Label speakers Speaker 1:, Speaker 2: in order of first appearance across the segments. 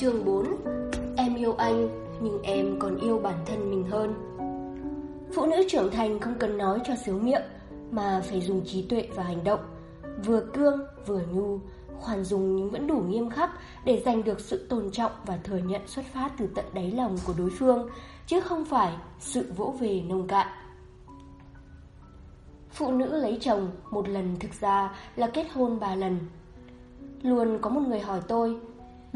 Speaker 1: Chương 4 Em yêu anh, nhưng em còn yêu bản thân mình hơn. Phụ nữ trưởng thành không cần nói cho sướng miệng Mà phải dùng trí tuệ và hành động. Vừa cương, vừa nhu Khoan dùng nhưng vẫn đủ nghiêm khắc Để giành được sự tôn trọng và thừa nhận xuất phát từ tận đáy lòng của đối phương Chứ không phải sự vỗ về nông cạn. Phụ nữ lấy chồng một lần thực ra là kết hôn ba lần. Luôn có một người hỏi tôi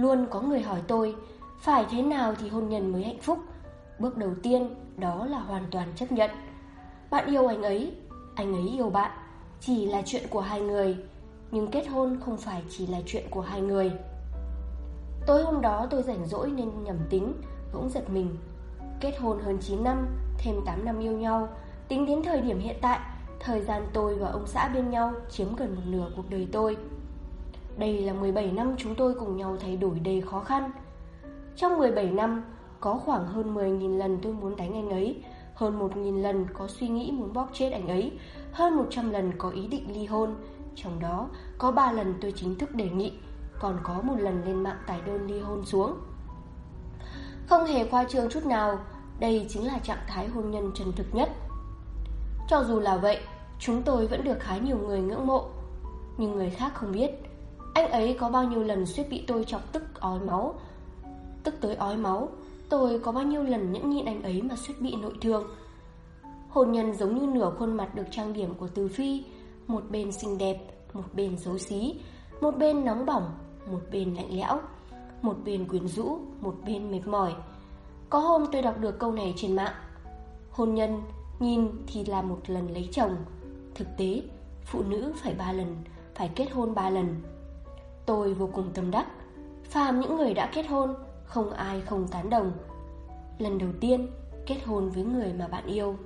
Speaker 1: Luôn có người hỏi tôi, Phải thế nào thì hôn nhân mới hạnh phúc? Bước đầu tiên, đó là hoàn toàn chấp nhận. Bạn yêu anh ấy Anh ấy yêu bạn, Chỉ là chuyện của hai người, Nhưng kết hôn không phải chỉ là chuyện của hai người. Tối hôm đó tôi rảnh rỗi nên nhầm tính Cũng giật mình. Kết hôn hơn 9 năm, Thêm 8 năm yêu nhau, Tính đến thời điểm hiện tại, Thời gian tôi và ông xã bên nhau Chiếm gần một nửa cuộc đời tôi đây là 17 năm chúng tôi cùng nhau thay đổi đầy khó khăn. Trong 17 năm, Có khoảng hơn 10.000 lần tôi muốn đánh anh ấy, Hơn 1.000 lần có suy nghĩ muốn bóp chết anh ấy, Hơn 100 lần có ý định ly hôn. Trong đó, có 3 lần tôi chính thức đề nghị, Còn có một lần lên mạng tải đơn ly hôn xuống. Không hề khoa trương chút nào, Đây chính là trạng thái hôn nhân chân thực nhất. Cho dù là vậy, Chúng tôi vẫn được khá nhiều người ngưỡng mộ, Nhưng người khác không biết anh ấy có bao nhiêu lần suýt bị tôi chọc tức ói máu? Tức tới ói máu Tôi có bao nhiêu lần nhẫn nhịn anh ấy mà suýt bị nội thương? Hôn nhân giống như nửa khuôn mặt được trang điểm của Từ Phi Một bên xinh đẹp, một bên xấu xí Một bên nóng bỏng, một bên lạnh lẽo Một bên quyến rũ, một bên mệt mỏi. Có hôm tôi đọc được câu này trên mạng. Hôn nhân, nhìn thì là một lần lấy chồng. Thực tế, phụ nữ phải ba lần, phải kết hôn ba lần. Tôi vô cùng tâm đắc. Phàm những người đã kết hôn, Không ai không tán đồng. Lần đầu tiên, kết hôn với người mà bạn yêu.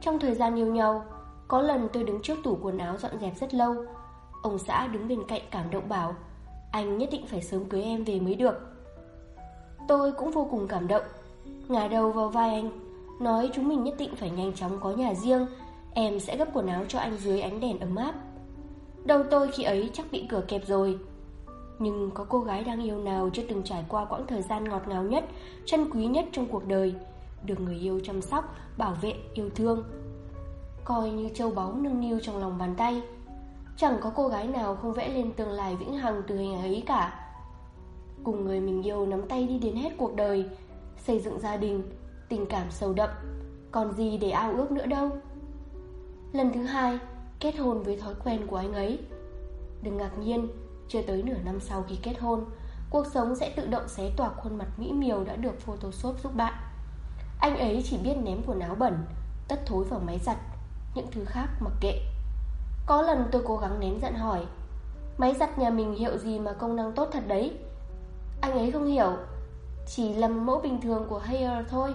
Speaker 1: Trong thời gian yêu nhau, Có lần tôi đứng trước tủ quần áo dọn dẹp rất lâu. Ông xã đứng bên cạnh cảm động bảo, Anh nhất định phải sớm cưới em về mới được. Tôi cũng vô cùng cảm động, Ngả đầu vào vai anh, Nói, chúng mình nhất định phải nhanh chóng có nhà riêng. Em sẽ gấp quần áo cho anh dưới ánh đèn ấm áp. Đầu tôi khi ấy chắc bị cửa kẹp rồi nhưng có cô gái đang yêu nào chưa từng trải qua quãng thời gian ngọt ngào nhất Chân quý nhất trong cuộc đời? Được người yêu chăm sóc, bảo vệ, yêu thương Coi như châu báu nâng niu trong lòng bàn tay. Chẳng có cô gái nào không vẽ lên tương lai vĩnh hằng từ hình ấy cả. Cùng người mình yêu nắm tay đi đến hết cuộc đời Xây dựng gia đình, tình cảm sâu đậm Còn gì để ao ước nữa đâu. Lần thứ hai Kết hôn với thói quen của anh ấy. Đừng ngạc nhiên chưa tới nửa năm sau khi kết hôn, Cuộc sống sẽ tự động xé toạc khuôn mặt mỹ miều đã được Photoshop giúp bạn. Anh ấy chỉ biết ném quần áo bẩn, Tất thối vào máy giặt, Những thứ khác mặc kệ. Có lần tôi cố gắng nén giận hỏi, Máy giặt nhà mình hiệu gì mà công năng tốt thật đấy? Anh ấy không hiểu, Chỉ là mẫu bình thường của Haier thôi.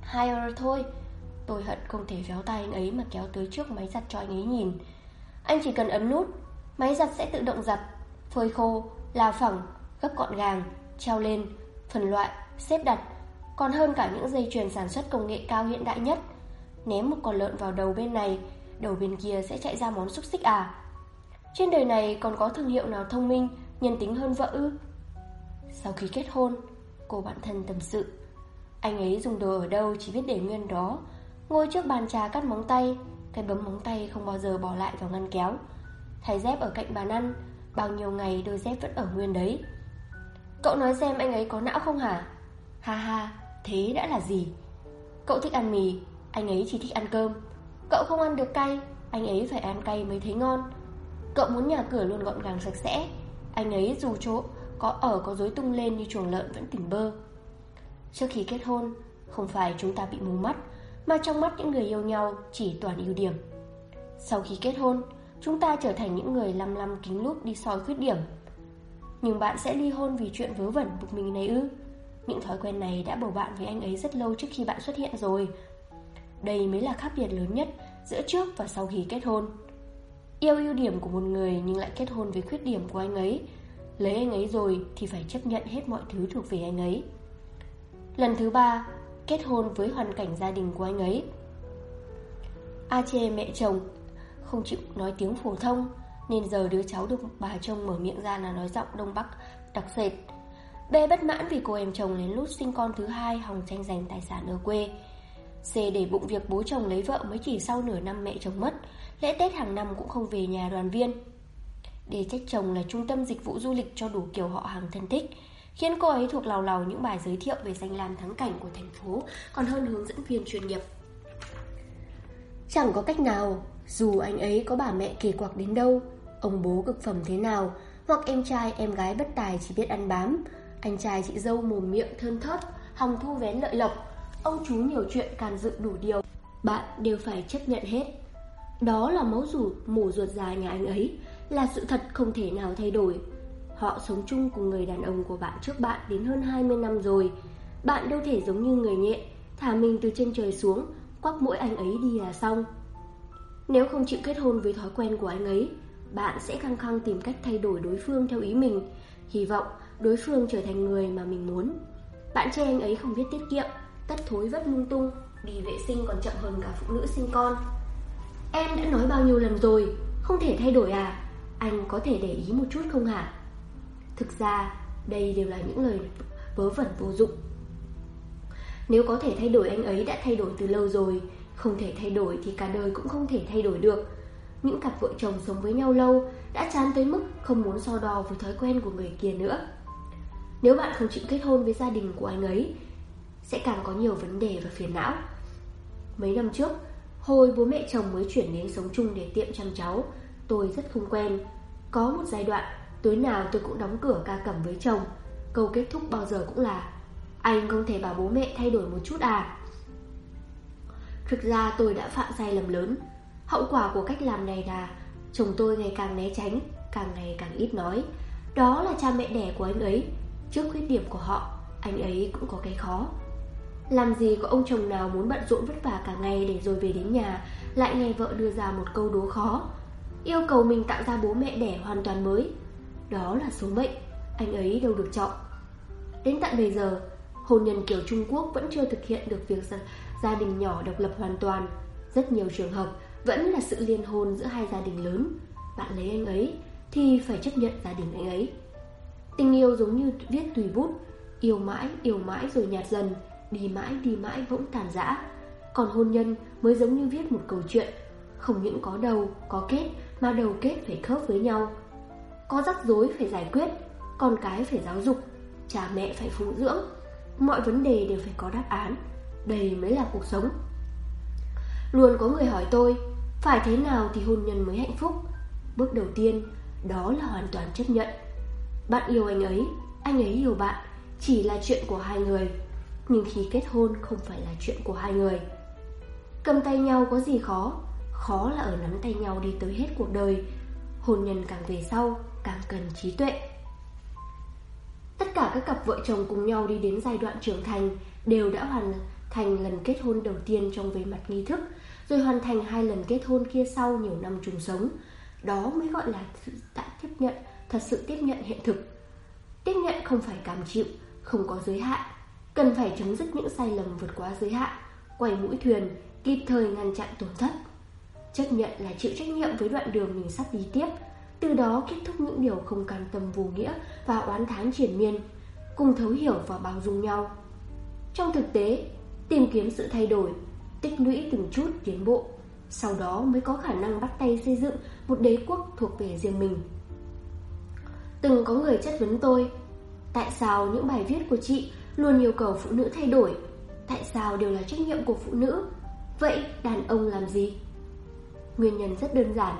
Speaker 1: Haier thôi, Tôi hận không thể véo tay anh ấy mà kéo tới trước máy giặt cho anh ấy nhìn. Anh chỉ cần ấn nút Máy giặt sẽ tự động giặt Phơi khô, là phẳng, gấp gọn gàng Treo lên, phân loại, xếp đặt. Còn hơn cả những dây chuyền sản xuất công nghệ cao hiện đại nhất. Ném một con lợn vào đầu bên này Đầu bên kia sẽ chạy ra món xúc xích à. Trên đời này còn có thương hiệu nào thông minh Nhân tính hơn vợ ư? Sau khi kết hôn Cô bạn thân tâm sự. Anh ấy dùng đồ ở đâu chỉ biết để nguyên đó. Ngồi trước bàn trà cắt móng tay Cái bấm móng tay không bao giờ bỏ lại vào ngăn kéo. Thay dép ở cạnh bàn ăn. Bao nhiêu ngày đôi dép vẫn ở nguyên đấy. Cậu nói xem anh ấy có não không hả? Ha ha Thế đã là gì? Cậu thích ăn mì Anh ấy chỉ thích ăn cơm. Cậu không ăn được cay Anh ấy phải ăn cay mới thấy ngon. Cậu muốn nhà cửa luôn gọn gàng sạch sẽ Anh ấy dù chỗ có ở có rối tung lên như chuồng lợn vẫn tỉnh bơ. Trước khi kết hôn Không phải chúng ta bị mù mắt mà trong mắt những người yêu nhau chỉ toàn ưu điểm. Sau khi kết hôn, chúng ta trở thành những người lăm lăm kính lúp đi soi khuyết điểm. Nhưng bạn sẽ ly hôn vì chuyện vớ vẩn bực mình này ư? Những thói quen này đã bầu bạn với anh ấy rất lâu trước khi bạn xuất hiện rồi. Đây mới là khác biệt lớn nhất giữa trước và sau khi kết hôn. Yêu ưu điểm của một người nhưng lại kết hôn với khuyết điểm của anh ấy. Lấy anh ấy rồi thì phải chấp nhận hết mọi thứ thuộc về anh ấy. Lần thứ ba, kết hôn với hoàn cảnh gia đình của anh ấy. A chê mẹ chồng không chịu nói tiếng phổ thông nên giờ đứa cháu được bà chồng mở miệng ra là nói giọng Đông Bắc đặc sệt. B bất mãn vì cô em chồng lén lút sinh con thứ hai hòng tranh giành tài sản ở quê. C để bụng việc bố chồng lấy vợ mới chỉ sau nửa năm mẹ chồng mất, lễ Tết hàng năm cũng không về nhà đoàn viên. Để trách chồng là trung tâm dịch vụ du lịch cho đủ kiểu họ hàng thân thích, khiến cô ấy thuộc lào lào những bài giới thiệu về danh lam thắng cảnh của thành phố còn hơn hướng dẫn viên chuyên nghiệp. Chẳng có cách nào, dù anh ấy có bà mẹ kỳ quặc đến đâu, ông bố cực phẩm thế nào, hoặc em trai em gái bất tài chỉ biết ăn bám, anh trai chị dâu mồm miệng thơn thớt, hòng thu vén lợi lộc, ông chú nhiều chuyện càn dự đủ điều, bạn đều phải chấp nhận hết. Đó là máu rủ mổ ruột già nhà anh ấy, là sự thật không thể nào thay đổi. Họ sống chung cùng người đàn ông của bạn trước bạn đến hơn 20 năm rồi. Bạn đâu thể giống như người nhện, thả mình từ trên trời xuống, quắc mỗi anh ấy đi là xong. Nếu không chịu kết hôn với thói quen của anh ấy, bạn sẽ khăng khăng tìm cách thay đổi đối phương theo ý mình, hy vọng đối phương trở thành người mà mình muốn. Bạn trai anh ấy không biết tiết kiệm, tất thối vất lung tung, đi vệ sinh còn chậm hơn cả phụ nữ sinh con. Em đã nói bao nhiêu lần rồi, không thể thay đổi à? Anh có thể để ý một chút không hả? Thực ra, đây đều là những lời vớ vẩn vô dụng. Nếu có thể thay đổi anh ấy đã thay đổi từ lâu rồi, không thể thay đổi thì cả đời cũng không thể thay đổi được. Những cặp vợ chồng sống với nhau lâu đã chán tới mức không muốn so đo với thói quen của người kia nữa. Nếu bạn không chịu kết hôn với gia đình của anh ấy, sẽ càng có nhiều vấn đề và phiền não. Mấy năm trước, hồi bố mẹ chồng mới chuyển đến sống chung để tiệm chăm cháu, tôi rất không quen. Có một giai đoạn, tối nào tôi cũng đóng cửa ca cẩm với chồng. Câu kết thúc bao giờ cũng là Anh không thể bảo bố mẹ thay đổi một chút à? Thực ra tôi đã phạm sai lầm lớn. Hậu quả của cách làm này là chồng tôi ngày càng né tránh, càng ngày càng ít nói. Đó là cha mẹ đẻ của anh ấy. Trước khuyết điểm của họ, anh ấy cũng có cái khó. Làm gì có ông chồng nào muốn bận rộn vất vả cả ngày để rồi về đến nhà lại nghe vợ đưa ra một câu đố khó. Yêu cầu mình tạo ra bố mẹ đẻ hoàn toàn mới. Đó là số mệnh, anh ấy đâu được chọn. Đến tận bây giờ, hôn nhân kiểu Trung Quốc vẫn chưa thực hiện được việc gia đình nhỏ độc lập hoàn toàn. Rất nhiều trường hợp vẫn là sự liên hôn giữa hai gia đình lớn. Bạn lấy anh ấy thì phải chấp nhận gia đình anh ấy. Tình yêu giống như viết tùy bút, yêu mãi, yêu mãi rồi nhạt dần, đi mãi đi mãi bỗng tàn rã. Còn hôn nhân mới giống như viết một câu chuyện, không những có đầu, có kết mà đầu kết phải khớp với nhau. Có rắc rối phải giải quyết, con cái phải giáo dục, cha mẹ phải phụ dưỡng. Mọi vấn đề đều phải có đáp án, đây mới là cuộc sống. Luôn có người hỏi tôi, phải thế nào thì hôn nhân mới hạnh phúc? Bước đầu tiên, đó là hoàn toàn chấp nhận. Bạn yêu anh ấy, anh ấy yêu bạn, chỉ là chuyện của hai người. Nhưng khi kết hôn không phải là chuyện của hai người. Cầm tay nhau có gì khó, khó là ở nắm tay nhau đi tới hết cuộc đời. Hôn nhân càng về sau, càng cần trí tuệ. Tất cả các cặp vợ chồng cùng nhau đi đến giai đoạn trưởng thành đều đã hoàn thành lần kết hôn đầu tiên trong về mặt nghi thức, rồi hoàn thành hai lần kết hôn kia sau nhiều năm chung sống. Đó mới gọi là sự đã tiếp nhận, thật sự tiếp nhận hiện thực. Tiếp nhận không phải cảm chịu, không có giới hạn, cần phải chấm dứt những sai lầm vượt quá giới hạn, quay mũi thuyền, kịp thời ngăn chặn tổn thất. Chấp nhận là chịu trách nhiệm với đoạn đường mình sắp đi tiếp, từ đó kết thúc những điều không cam tâm vô nghĩa và oán thán triển miên, cùng thấu hiểu và bao dung nhau. Trong thực tế, tìm kiếm sự thay đổi, tích lũy từng chút tiến bộ, sau đó mới có khả năng bắt tay xây dựng một đế quốc thuộc về riêng mình. Từng có người chất vấn tôi, tại sao những bài viết của chị luôn yêu cầu phụ nữ thay đổi? Tại sao đều là trách nhiệm của phụ nữ? Vậy đàn ông làm gì? Nguyên nhân rất đơn giản.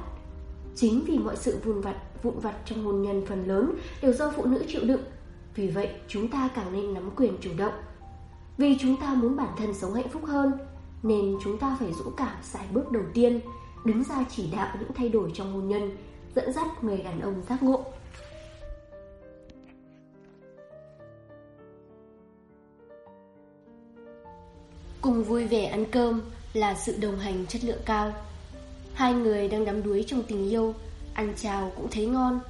Speaker 1: Chính vì mọi sự vụn vặt, vụn vặt trong hôn nhân phần lớn đều do phụ nữ chịu đựng. Vì vậy, chúng ta càng nên nắm quyền chủ động. Vì chúng ta muốn bản thân sống hạnh phúc hơn, nên chúng ta phải dũng cảm xài bước đầu tiên, đứng ra chỉ đạo những thay đổi trong hôn nhân, dẫn dắt người đàn ông giác ngộ. Cùng vui vẻ ăn cơm là sự đồng hành chất lượng cao. Hai người đang đắm đuối trong tình yêu, ăn chào cũng thấy ngon.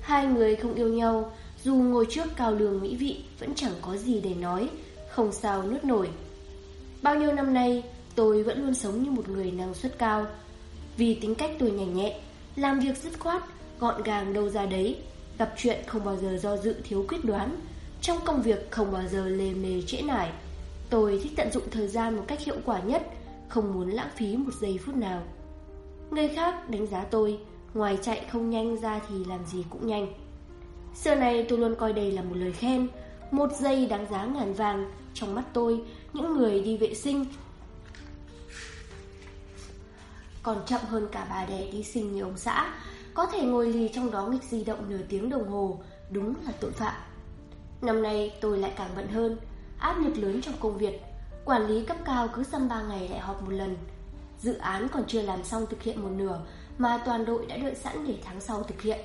Speaker 1: Hai người không yêu nhau, dù ngồi trước cao lường mỹ vị vẫn chẳng có gì để nói, không sao nuốt nổi. Bao nhiêu năm nay, tôi vẫn luôn sống như một người năng suất cao. Vì tính cách tôi nhanh nhẹ, làm việc dứt khoát, gọn gàng đâu ra đấy, gặp chuyện không bao giờ do dự thiếu quyết đoán. Trong công việc không bao giờ lề mề trễ nải Tôi thích tận dụng thời gian một cách hiệu quả nhất Không muốn lãng phí một giây phút nào Người khác đánh giá tôi Ngoài chạy không nhanh ra thì làm gì cũng nhanh Xưa này tôi luôn coi đây là một lời khen Một giây đáng giá ngàn vàng trong mắt tôi, Những người đi vệ sinh. Còn chậm hơn cả bà đẻ đi sinh như ông xã, Có thể ngồi lì trong đó nghịch di động nửa tiếng đồng hồ, Đúng là tội phạm. Năm nay tôi lại càng bận hơn, Áp lực lớn trong công việc, Quản lý cấp cao cứ xăm ba ngày lại họp một lần. Dự án còn chưa làm xong thực hiện một nửa Mà toàn đội đã đợi sẵn để tháng sau thực hiện.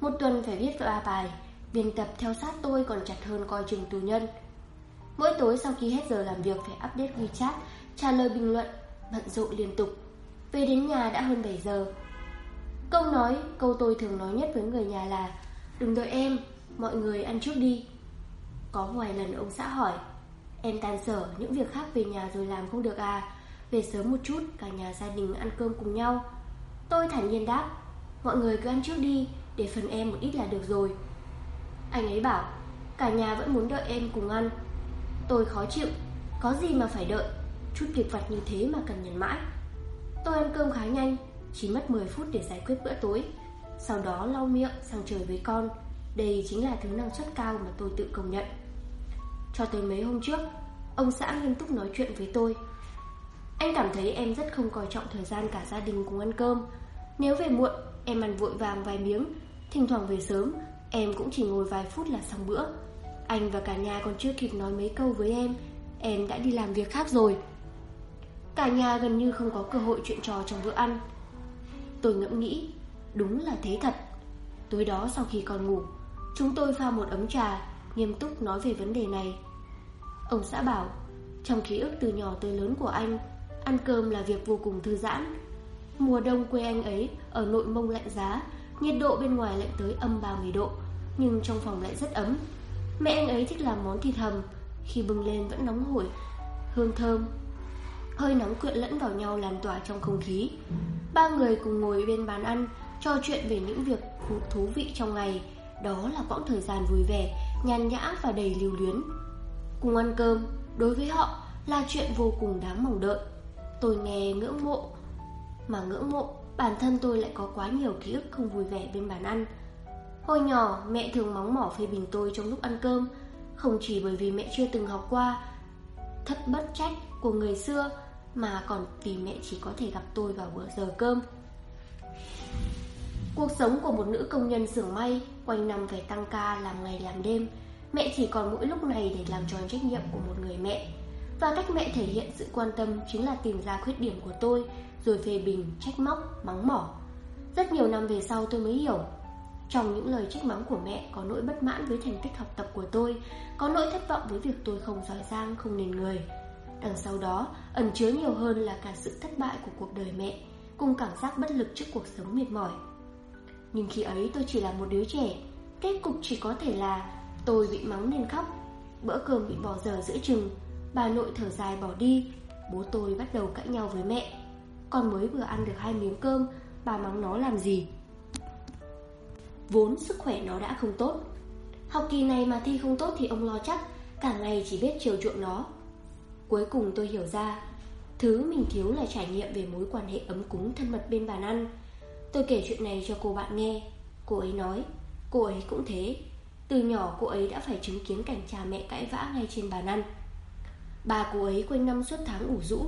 Speaker 1: Một tuần phải viết ba bài, Biên tập theo sát tôi còn chặt hơn coi chừng tù nhân. Mỗi tối sau khi hết giờ làm việc phải update WeChat Trả lời bình luận Bận rộn liên tục. Về đến nhà đã hơn 7 giờ. Câu nói, câu tôi thường nói nhất với người nhà là Đừng đợi em, mọi người ăn trước đi. Có vài lần ông xã hỏi Em tan sở những việc khác về nhà rồi làm không được à? Về sớm một chút cả nhà gia đình ăn cơm cùng nhau. Tôi thản nhiên đáp Mọi người cứ ăn trước đi Để phần em một ít là được rồi. Anh ấy bảo Cả nhà vẫn muốn đợi em cùng ăn. Tôi khó chịu. Có gì mà phải đợi? Chút việc vặt như thế mà cần nhằn mãi. Tôi ăn cơm khá nhanh, Chỉ mất 10 phút để giải quyết bữa tối. Sau đó lau miệng sang trời với con. Đây chính là thứ năng suất cao mà tôi tự công nhận. Cho tới mấy hôm trước, Ông xã nghiêm túc nói chuyện với tôi. Anh cảm thấy em rất không coi trọng thời gian cả gia đình cùng ăn cơm. Nếu về muộn, Em ăn vội vàng vài miếng. Thỉnh thoảng về sớm, Em cũng chỉ ngồi vài phút là xong bữa. Anh và cả nhà còn chưa kịp nói mấy câu với em Em đã đi làm việc khác rồi. Cả nhà gần như không có cơ hội chuyện trò trong bữa ăn. Tôi ngẫm nghĩ, Đúng là thế thật. Tối đó sau khi còn ngủ, Chúng tôi pha một ấm trà, Nghiêm túc nói về vấn đề này. Ông xã bảo, Trong ký ức từ nhỏ tới lớn của anh, Ăn cơm là việc vô cùng thư giãn. Mùa đông quê anh ấy Ở nội mông lạnh giá, Nhiệt độ bên ngoài lạnh tới âm 30 độ, Nhưng trong phòng lại rất ấm. Mẹ anh ấy thích làm món thịt hầm. Khi bưng lên vẫn nóng hổi, Hương thơm. Hơi nóng quyện lẫn vào nhau lan tỏa trong không khí. Ba người cùng ngồi bên bàn ăn, Trò chuyện về những việc thú vị trong ngày. Đó là quãng thời gian vui vẻ, Nhàn nhã và đầy lưu luyến. Cùng ăn cơm, Đối với họ là chuyện vô cùng đáng mong đợi. Tôi nghe ngưỡng mộ, Mà ngưỡng mộ, Bản thân tôi lại có quá nhiều ký ức không vui vẻ bên bàn ăn. Hồi nhỏ mẹ thường móng mỏ phê bình tôi trong lúc ăn cơm. Không chỉ bởi vì mẹ chưa từng học qua Thất bất trách của người xưa Mà còn vì mẹ chỉ có thể gặp tôi vào bữa giờ cơm. Cuộc sống của một nữ công nhân xưởng may Quanh năm phải tăng ca làm ngày làm đêm. Mẹ chỉ còn mỗi lúc này để làm tròn trách nhiệm của một người mẹ. Và cách mẹ thể hiện sự quan tâm chính là tìm ra khuyết điểm của tôi Rồi phê bình, trách móc, mắng mỏ. Rất nhiều năm về sau tôi mới hiểu trong những lời trách mắng của mẹ có nỗi bất mãn với thành tích học tập của tôi Có nỗi thất vọng với việc tôi không giỏi giang, không nền người. Đằng sau đó ẩn chứa nhiều hơn là cả sự thất bại của cuộc đời mẹ Cùng cảm giác bất lực trước cuộc sống mệt mỏi. Nhưng khi ấy tôi chỉ là một đứa trẻ Kết cục chỉ có thể là Tôi bị mắng nên khóc Bữa cơm bị bỏ dở giữa chừng Bà nội thở dài bỏ đi Bố tôi bắt đầu cãi nhau với mẹ. Con mới vừa ăn được hai miếng cơm Bà mắng nó làm gì? Vốn sức khỏe nó đã không tốt. Học kỳ này mà thi không tốt thì ông lo chắc, Cả ngày chỉ biết chiều chuộng nó. Cuối cùng tôi hiểu ra, Thứ mình thiếu là trải nghiệm về mối quan hệ ấm cúng thân mật bên bàn ăn. Tôi kể chuyện này cho cô bạn nghe. Cô ấy nói, Cô ấy cũng thế. Từ nhỏ cô ấy đã phải chứng kiến cảnh cha mẹ cãi vã ngay trên bàn ăn. Bà cô ấy quanh năm suốt tháng ủ rũ,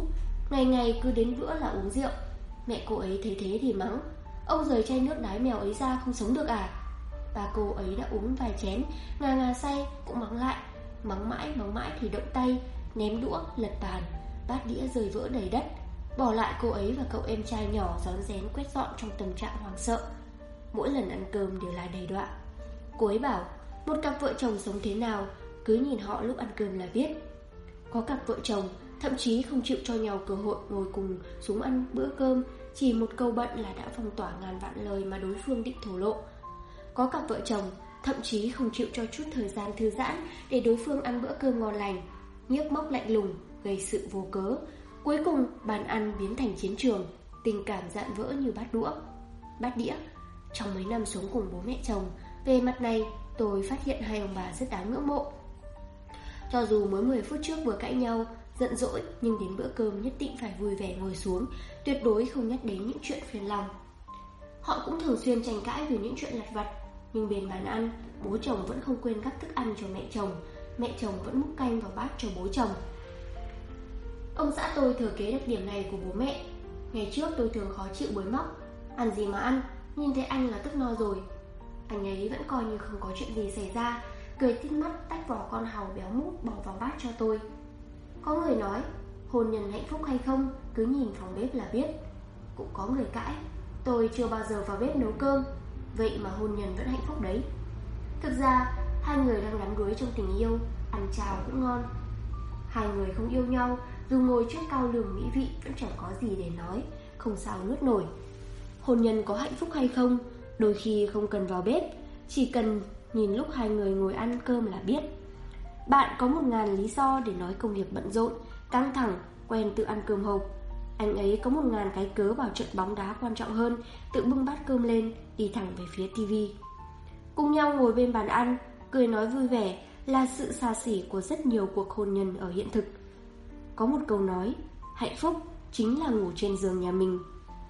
Speaker 1: Ngày ngày cứ đến bữa là uống rượu. Mẹ cô ấy thấy thế thì mắng Ông rời chai nước đái mèo ấy ra không sống được à? Bà cô ấy đã uống vài chén, Ngà ngà say, cũng mắng lại. Mắng mãi mắng mãi thì động tay, Ném đũa, lật bàn. Bát đĩa rơi vỡ đầy đất. Bỏ lại cô ấy và cậu em trai nhỏ rón rén quét dọn trong tâm trạng hoang sợ. Mỗi lần ăn cơm đều là đầy đọa. Cô ấy bảo, một cặp vợ chồng sống thế nào, Cứ nhìn họ lúc ăn cơm là biết. Có cặp vợ chồng, Thậm chí không chịu cho nhau cơ hội ngồi cùng xuống ăn bữa cơm chỉ một câu bận là đã phong tỏa ngàn vạn lời mà đối phương định thổ lộ. Có cặp vợ chồng, Thậm chí không chịu cho chút thời gian thư giãn Để đối phương ăn bữa cơm ngon lành, Nhức móc lạnh lùng, Gây sự vô cớ. Cuối cùng, bàn ăn biến thành chiến trường, Tình cảm dạn vỡ như bát đũa. Bát đĩa, Trong mấy năm sống cùng bố mẹ chồng, Về mặt này, Tôi phát hiện hai ông bà rất đáng ngưỡng mộ. Cho dù mới 10 phút trước vừa cãi nhau Giận dỗi, nhưng đến bữa cơm nhất định phải vui vẻ ngồi xuống, Tuyệt đối không nhắc đến những chuyện phiền lòng. Họ cũng thường xuyên tranh cãi về những chuyện lặt vặt, Nhưng bên bàn ăn, Bố chồng vẫn không quên gắp thức ăn cho mẹ chồng Mẹ chồng vẫn múc canh vào bát cho bố chồng. Ông xã tôi thừa kế đặc điểm này của bố mẹ. Ngày trước tôi thường khó chịu bới móc, Ăn gì mà ăn, Nhìn thấy anh là tức no rồi. Anh ấy vẫn coi như không có chuyện gì xảy ra, Cười tít mắt tách vỏ con hàu béo mút bỏ vào bát cho tôi. Có người nói, Hôn nhân hạnh phúc hay không, Cứ nhìn phòng bếp là biết. Cũng có người cãi, Tôi chưa bao giờ vào bếp nấu cơm, Vậy mà hôn nhân vẫn hạnh phúc đấy. Thực ra, hai người đang đắm đuối trong tình yêu, Ăn chào cũng ngon. Hai người không yêu nhau, Dù ngồi trước cao lường mỹ vị Vẫn chẳng có gì để nói, Không sao nuốt nổi. Hôn nhân có hạnh phúc hay không, Đôi khi không cần vào bếp, Chỉ cần nhìn lúc hai người ngồi ăn cơm là biết. Bạn có một ngàn lý do để nói công việc bận rộn Căng thẳng, quen tự ăn cơm hộp Anh ấy có một ngàn cái cớ bảo trận bóng đá quan trọng hơn Tự bưng bát cơm lên, đi thẳng về phía tivi Cùng nhau ngồi bên bàn ăn, cười nói vui vẻ là sự xa xỉ của rất nhiều cuộc hôn nhân ở hiện thực. Có một câu nói, hạnh phúc chính là ngủ trên giường nhà mình,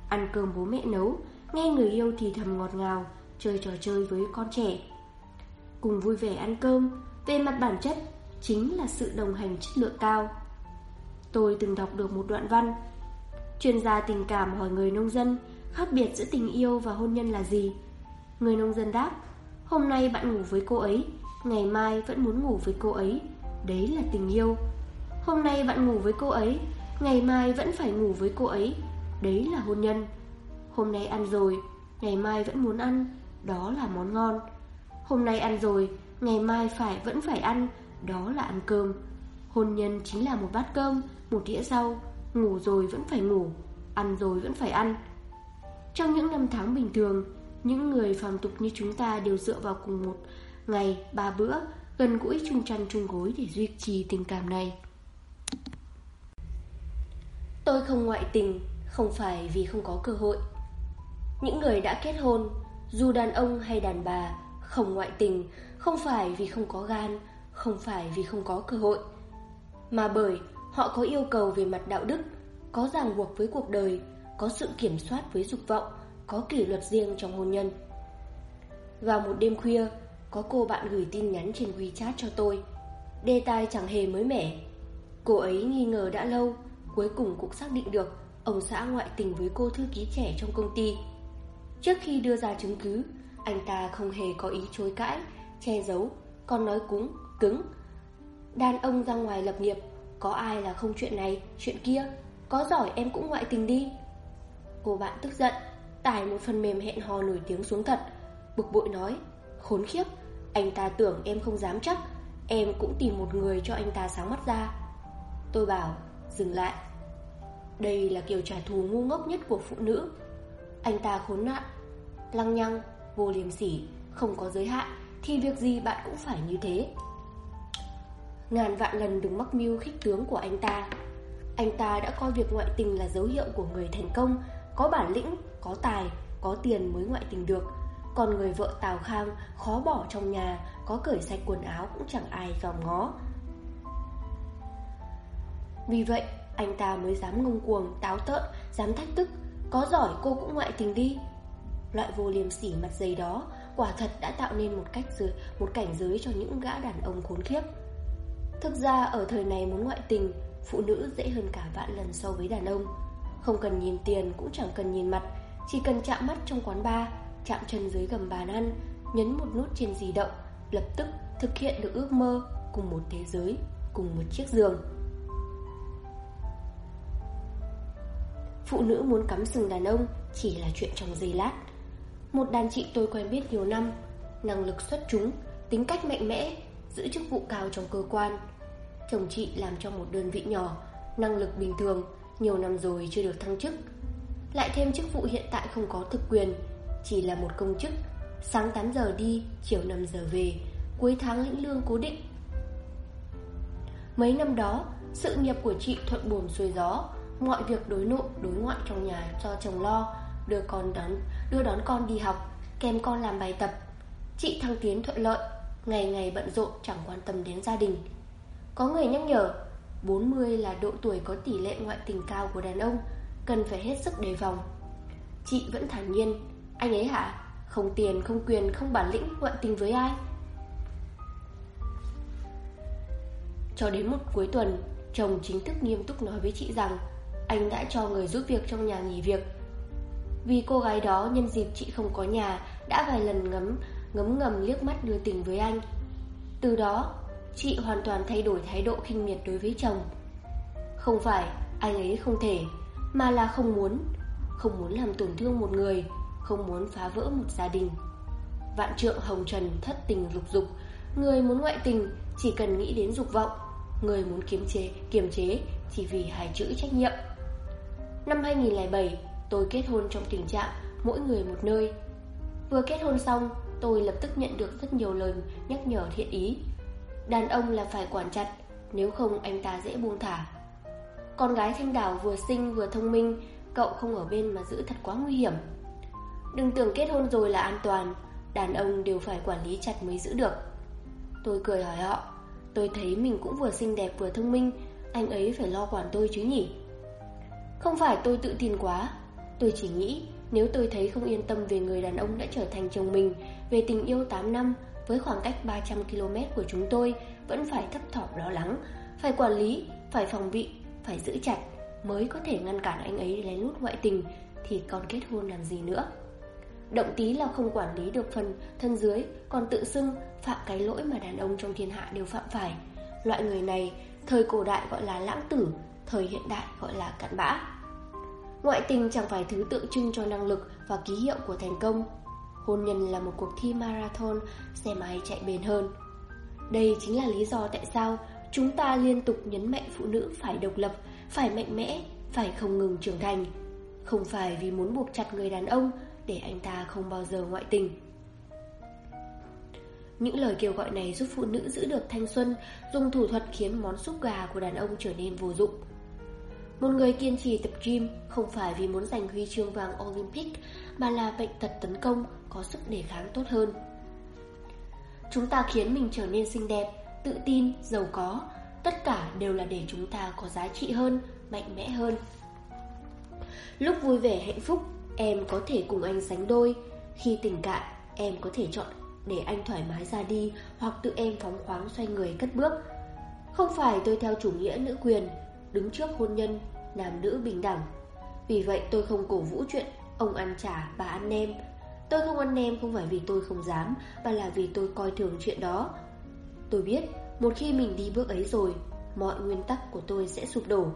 Speaker 1: ăn cơm bố mẹ nấu, nghe người yêu thì thầm ngọt ngào, chơi trò chơi với con trẻ. Cùng vui vẻ ăn cơm, về mặt bản chất chính là sự đồng hành chất lượng cao. Tôi từng đọc được một đoạn văn. Chuyên gia tình cảm hỏi người nông dân khác biệt giữa tình yêu và hôn nhân là gì? Người nông dân đáp, hôm nay bạn ngủ với cô ấy, ngày mai vẫn muốn ngủ với cô ấy, đấy là tình yêu. Hôm nay bạn ngủ với cô ấy, ngày mai vẫn phải ngủ với cô ấy, đấy là hôn nhân. Hôm nay ăn rồi, ngày mai vẫn muốn ăn, đó là món ngon. Hôm nay ăn rồi, ngày mai phải vẫn phải ăn, đó là ăn cơm. Hôn nhân chính là một bát cơm, một đĩa rau, ngủ rồi vẫn phải ngủ, ăn rồi vẫn phải ăn. Trong những năm tháng bình thường, những người phàm tục như chúng ta đều dựa vào cùng một ngày, ba bữa, gần gũi chung chăn chung gối để duy trì tình cảm này. Tôi không ngoại tình, không phải vì không có cơ hội. Những người đã kết hôn, dù đàn ông hay đàn bà, không ngoại tình, không phải vì không có gan, không phải vì không có cơ hội, mà bởi họ có yêu cầu về mặt đạo đức, có ràng buộc với cuộc đời, có sự kiểm soát với dục vọng, có kỷ luật riêng trong hôn nhân. Vào một đêm khuya, có cô bạn gửi tin nhắn trên WeChat cho tôi. Đề tài chẳng hề mới mẻ. Cô ấy nghi ngờ đã lâu, cuối cùng cũng xác định được ông xã ngoại tình với cô thư ký trẻ trong công ty. Trước khi đưa ra chứng cứ, anh ta không hề có ý chối cãi, che giấu, còn nói cúng, cứng. Đàn ông ra ngoài lập nghiệp, có ai là không chuyện này, chuyện kia, có giỏi em cũng ngoại tình đi. Cô bạn tức giận, tải một phần mềm hẹn hò nổi tiếng xuống thật, bực bội nói, khốn khiếp, anh ta tưởng em không dám chắc, em cũng tìm một người cho anh ta sáng mắt ra. Tôi bảo, dừng lại. Đây là kiểu trả thù ngu ngốc nhất của phụ nữ. Anh ta khốn nạn, lăng nhăng, vô liêm sỉ, không có giới hạn, thì việc gì bạn cũng phải như thế. Ngàn vạn lần đừng mắc mưu khích tướng của anh ta. Anh ta đã coi việc ngoại tình là dấu hiệu của người thành công, có bản lĩnh, có tài, có tiền mới ngoại tình được. Còn người vợ Tào Khang khó bỏ trong nhà, có cởi sạch quần áo cũng chẳng ai dòm ngó. Vì vậy, anh ta mới dám ngông cuồng, táo tợn, dám thách thức, có giỏi cô cũng ngoại tình đi. Loại vô liêm sỉ mặt dày đó quả thật đã tạo nên một cách giới, một cảnh giới cho những gã đàn ông khốn kiếp. Thực ra ở thời này muốn ngoại tình, phụ nữ dễ hơn cả vạn lần so với đàn ông. Không cần nhìn tiền cũng chẳng cần nhìn mặt, chỉ cần chạm mắt trong quán bar, chạm chân dưới gầm bàn ăn, nhấn một nút trên di động, lập tức thực hiện được ước mơ cùng một thế giới, cùng một chiếc giường. Phụ nữ muốn cắm sừng đàn ông chỉ là chuyện trong giây lát. Một đàn chị tôi quen biết nhiều năm, năng lực xuất chúng, tính cách mạnh mẽ, giữ chức vụ cao trong cơ quan. Chồng chị làm trong một đơn vị nhỏ, năng lực bình thường, nhiều năm rồi chưa được thăng chức. Lại thêm chức vụ hiện tại không có thực quyền, chỉ là một công chức, sáng 8 giờ đi, chiều 5 giờ về, cuối tháng lĩnh lương cố định. Mấy năm đó, sự nghiệp của chị thuận buồm xuôi gió, mọi việc đối nội, đối ngoại trong nhà cho chồng lo, đưa con đón đưa đón con đi học, kèm con làm bài tập. Chị thăng tiến thuận lợi, ngày ngày bận rộn chẳng quan tâm đến gia đình. Có người nhắc nhở, 40 là độ tuổi có tỷ lệ ngoại tình cao của đàn ông, cần phải hết sức đề phòng. Chị vẫn thản nhiên, anh ấy hả? Không tiền, không quyền, không bản lĩnh ngoại tình với ai? Cho đến một cuối tuần, chồng chính thức nghiêm túc nói với chị rằng anh đã cho người giúp việc trong nhà nghỉ việc. Vì cô gái đó nhân dịp chị không có nhà đã vài lần ngấm ngấm ngầm liếc mắt đưa tình với anh. Từ đó, chị hoàn toàn thay đổi thái độ khinh miệt đối với chồng. Không phải anh ấy không thể, mà là không muốn, không muốn làm tổn thương một người, không muốn phá vỡ một gia đình. Vạn trượng hồng trần thất tình lục dục, người muốn ngoại tình chỉ cần nghĩ đến dục vọng, người muốn kiềm chế, kiềm chế chỉ vì hai chữ trách nhiệm. Năm 2007, tôi kết hôn trong tình trạng mỗi người một nơi. Vừa kết hôn xong, tôi lập tức nhận được rất nhiều lời nhắc nhở thiện ý. Đàn ông là phải quản chặt, nếu không anh ta dễ buông thả. Con gái Thanh Đảo vừa xinh vừa thông minh, cậu không ở bên mà giữ thật quá nguy hiểm. Đừng tưởng kết hôn rồi là an toàn, đàn ông đều phải quản lý chặt mới giữ được. Tôi cười hỏi họ, tôi thấy mình cũng vừa xinh đẹp vừa thông minh, anh ấy phải lo quản tôi chứ nhỉ? Không phải tôi tự tin quá, tôi chỉ nghĩ nếu tôi thấy không yên tâm về người đàn ông đã trở thành chồng mình, về tình yêu 8 năm với khoảng cách 300 km của chúng tôi vẫn phải thấp thỏm lo lắng, phải quản lý, phải phòng bị, phải giữ chặt mới có thể ngăn cản anh ấy lén lút ngoại tình thì còn kết hôn làm gì nữa. Động tí là không quản lý được phần thân dưới Còn tự xưng phạm cái lỗi mà đàn ông trong thiên hạ đều phạm phải Loại người này thời cổ đại gọi là lãng tử Thời hiện đại gọi là cặn bã Ngoại tình chẳng phải thứ tượng trưng cho năng lực và ký hiệu của thành công Hôn nhân là một cuộc thi marathon xem ai chạy bền hơn Đây chính là lý do tại sao chúng ta liên tục nhấn mạnh phụ nữ phải độc lập, phải mạnh mẽ, phải không ngừng trưởng thành Không phải vì muốn buộc chặt người đàn ông để anh ta không bao giờ ngoại tình. Những lời kêu gọi này giúp phụ nữ giữ được thanh xuân, dùng thủ thuật khiến món súp gà của đàn ông trở nên vô dụng. Một người kiên trì tập gym không phải vì muốn giành huy chương vàng Olympic mà là bệnh tật tấn công có sức đề kháng tốt hơn. Chúng ta khiến mình trở nên xinh đẹp, tự tin, giàu có, tất cả đều là để chúng ta có giá trị hơn, mạnh mẽ hơn. Lúc vui vẻ hạnh phúc, Em có thể cùng anh sánh đôi Khi tình cạn em có thể chọn để anh thoải mái ra đi Hoặc tự em phóng khoáng xoay người cất bước Không phải tôi theo chủ nghĩa nữ quyền Đứng trước hôn nhân Nam nữ bình đẳng Vì vậy tôi không cổ vũ chuyện Ông ăn chả bà ăn nem Tôi không ăn nem không phải vì tôi không dám Mà là vì tôi coi thường chuyện đó Tôi biết Một khi mình đi bước ấy rồi Mọi nguyên tắc của tôi sẽ sụp đổ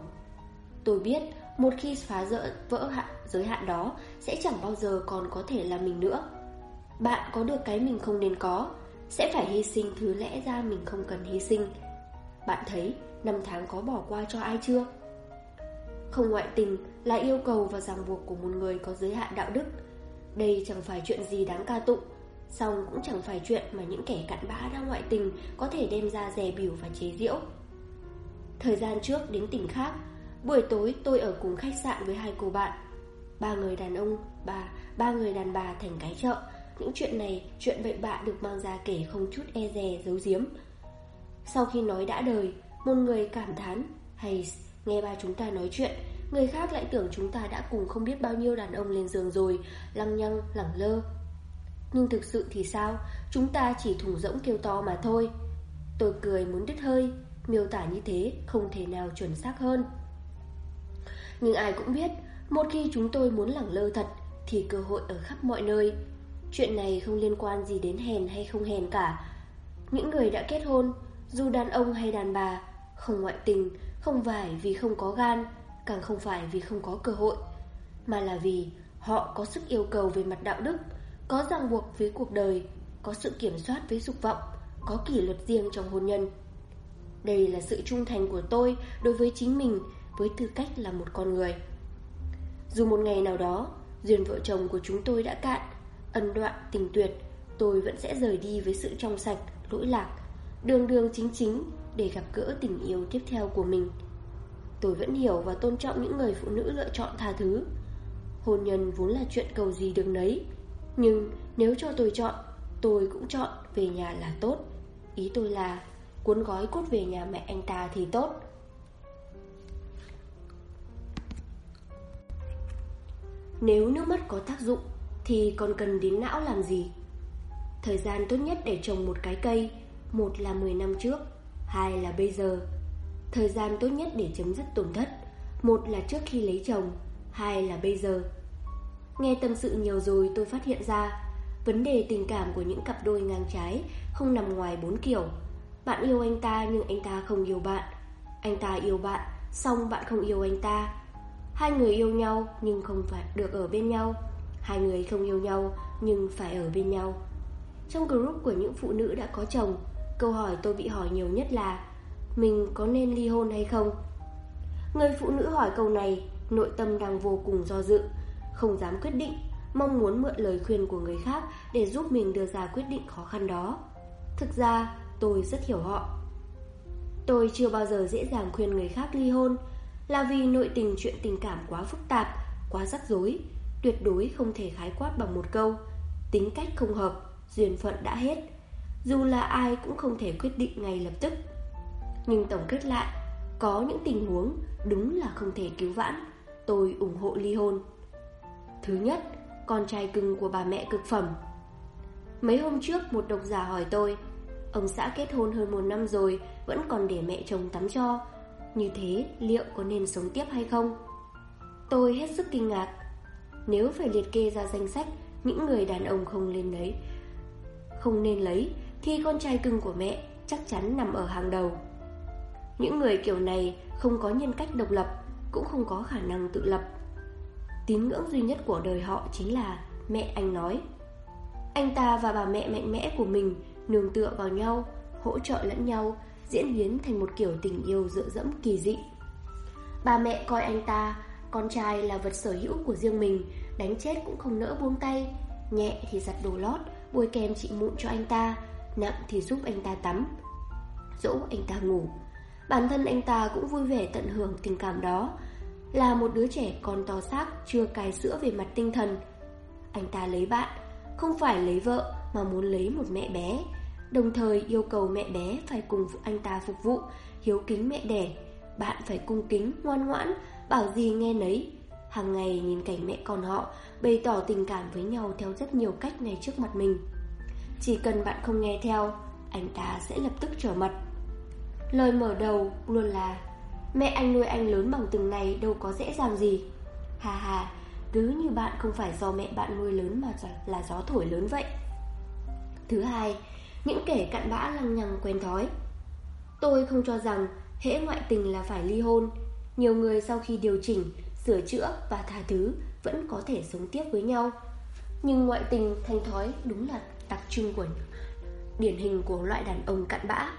Speaker 1: Tôi biết một khi phá vỡ vỡ hạn giới hạn đó sẽ chẳng bao giờ còn có thể là mình nữa. Bạn có được cái mình không nên có, sẽ phải hy sinh thứ lẽ ra mình không cần hy sinh. Bạn thấy năm tháng có bỏ qua cho ai chưa? Không ngoại tình là yêu cầu và ràng buộc của một người có giới hạn đạo đức. Đây chẳng phải chuyện gì đáng ca tụng, song cũng chẳng phải chuyện mà những kẻ cặn bã đang ngoại tình có thể đem ra dè biểu và chế giễu. Thời gian trước đến tỉnh khác, Buổi tối tôi ở cùng khách sạn với hai cô bạn Ba người đàn ông, bà, ba người đàn bà thành cái chợ Những chuyện này, chuyện bậy bạ được mang ra kể không chút e dè, giấu giếm Sau khi nói đã đời, một người cảm thán Hay nghe ba chúng ta nói chuyện. Người khác lại tưởng chúng ta đã cùng không biết bao nhiêu đàn ông lên giường rồi Lăng nhăng, lẳng lơ. Nhưng thực sự thì sao? Chúng ta chỉ thùng rỗng kêu to mà thôi. Tôi cười muốn đứt hơi Miêu tả như thế không thể nào chuẩn xác hơn. Nhưng ai cũng biết Một khi chúng tôi muốn lẳng lơ thật Thì cơ hội ở khắp mọi nơi. Chuyện này không liên quan gì đến hèn hay không hèn cả. Những người đã kết hôn Dù đàn ông hay đàn bà không ngoại tình Không phải vì không có gan Càng không phải vì không có cơ hội Mà là vì họ có sức yêu cầu về mặt đạo đức Có ràng buộc với cuộc đời Có sự kiểm soát với dục vọng Có kỷ luật riêng trong hôn nhân Đây là sự trung thành của tôi đối với chính mình với tư cách là một con người. Dù một ngày nào đó, duyên vợ chồng của chúng tôi đã cạn, ân đoạn, tình tuyệt, tôi vẫn sẽ rời đi với sự trong sạch, lỗi lạc, đường đường chính chính để gặp gỡ tình yêu tiếp theo của mình. Tôi vẫn hiểu và tôn trọng những người phụ nữ lựa chọn tha thứ. Hôn nhân vốn là chuyện cầu gì được nấy, nhưng nếu cho tôi chọn, tôi cũng chọn về nhà là tốt, Ý tôi là Cuốn gói cốt về nhà mẹ anh ta thì tốt Nếu nước mắt có tác dụng Thì còn cần đến não làm gì Thời gian tốt nhất để trồng một cái cây Một là 10 năm trước Hai là bây giờ. Thời gian tốt nhất để chấm dứt tổn thất. Một là trước khi lấy chồng. Hai là bây giờ. Nghe tâm sự nhiều rồi tôi phát hiện ra, Vấn đề tình cảm của những cặp đôi ngang trái Không nằm ngoài bốn kiểu. Bạn yêu anh ta nhưng anh ta không yêu bạn. Anh ta yêu bạn, Xong bạn không yêu anh ta. Hai người yêu nhau nhưng không phải được ở bên nhau. Hai người không yêu nhau nhưng phải ở bên nhau. Trong group của những phụ nữ đã có chồng Câu hỏi tôi bị hỏi nhiều nhất là, Mình có nên ly hôn hay không? Người phụ nữ hỏi câu này, Nội tâm đang vô cùng do dự, Không dám quyết định, Mong muốn mượn lời khuyên của người khác Để giúp mình đưa ra quyết định khó khăn đó. Thực ra, tôi rất hiểu họ. Tôi chưa bao giờ dễ dàng khuyên người khác ly hôn, Là vì nội tình chuyện tình cảm quá phức tạp, Quá rắc rối, Tuyệt đối không thể khái quát bằng một câu, Tính cách không hợp, Duyên phận đã hết. Dù là ai cũng không thể quyết định ngay lập tức. Nhưng tổng kết lại, Có những tình huống đúng là không thể cứu vãn. Tôi ủng hộ ly hôn. Thứ nhất, Con trai cưng của bà mẹ cực phẩm. Mấy hôm trước, một độc giả hỏi tôi, Ông xã kết hôn hơn một năm rồi, Vẫn còn để mẹ chồng tắm cho. Như thế, liệu có nên sống tiếp hay không? Tôi hết sức kinh ngạc. Nếu phải liệt kê ra danh sách, Những người đàn ông không nên lấy Không nên lấy thì con trai cưng của mẹ chắc chắn nằm ở hàng đầu. Những người kiểu này không có nhân cách độc lập Cũng không có khả năng tự lập. Tín ngưỡng duy nhất của đời họ chính là mẹ anh nói. Anh ta và bà mẹ mạnh mẽ của mình nương tựa vào nhau, hỗ trợ lẫn nhau, diễn biến thành một kiểu tình yêu dựa dẫm kỳ dị. Bà mẹ coi anh ta, con trai là vật sở hữu của riêng mình, đánh chết cũng không nỡ buông tay, nhẹ thì giặt đồ lót, bôi kem trị mụn cho anh ta, nặng thì giúp anh ta tắm, dỗ anh ta ngủ. Bản thân anh ta cũng vui vẻ tận hưởng tình cảm đó, là một đứa trẻ còn to xác chưa cài sữa về mặt tinh thần. Anh ta lấy bạn, không phải lấy vợ mà muốn lấy một mẹ bé, đồng thời yêu cầu mẹ bé phải cùng anh ta phục vụ, hiếu kính mẹ đẻ. Bạn phải cung kính, ngoan ngoãn, bảo gì nghe nấy. Hàng ngày nhìn cảnh mẹ con họ bày tỏ tình cảm với nhau theo rất nhiều cách ngay trước mặt mình. Chỉ cần bạn không nghe theo, anh ta sẽ lập tức trở mặt. Lời mở đầu luôn là Mẹ anh nuôi anh lớn bằng từng này đâu có dễ dàng gì. Hà hà Cứ như bạn không phải do mẹ bạn nuôi lớn mà là gió thổi lớn vậy. Thứ hai Những kẻ cặn bã lăng nhăng quen thói. Tôi không cho rằng hễ ngoại tình là phải ly hôn. Nhiều người sau khi điều chỉnh, sửa chữa và tha thứ Vẫn có thể sống tiếp với nhau. Nhưng ngoại tình thành thói đúng là đặc trưng của điển hình của loại đàn ông cặn bã.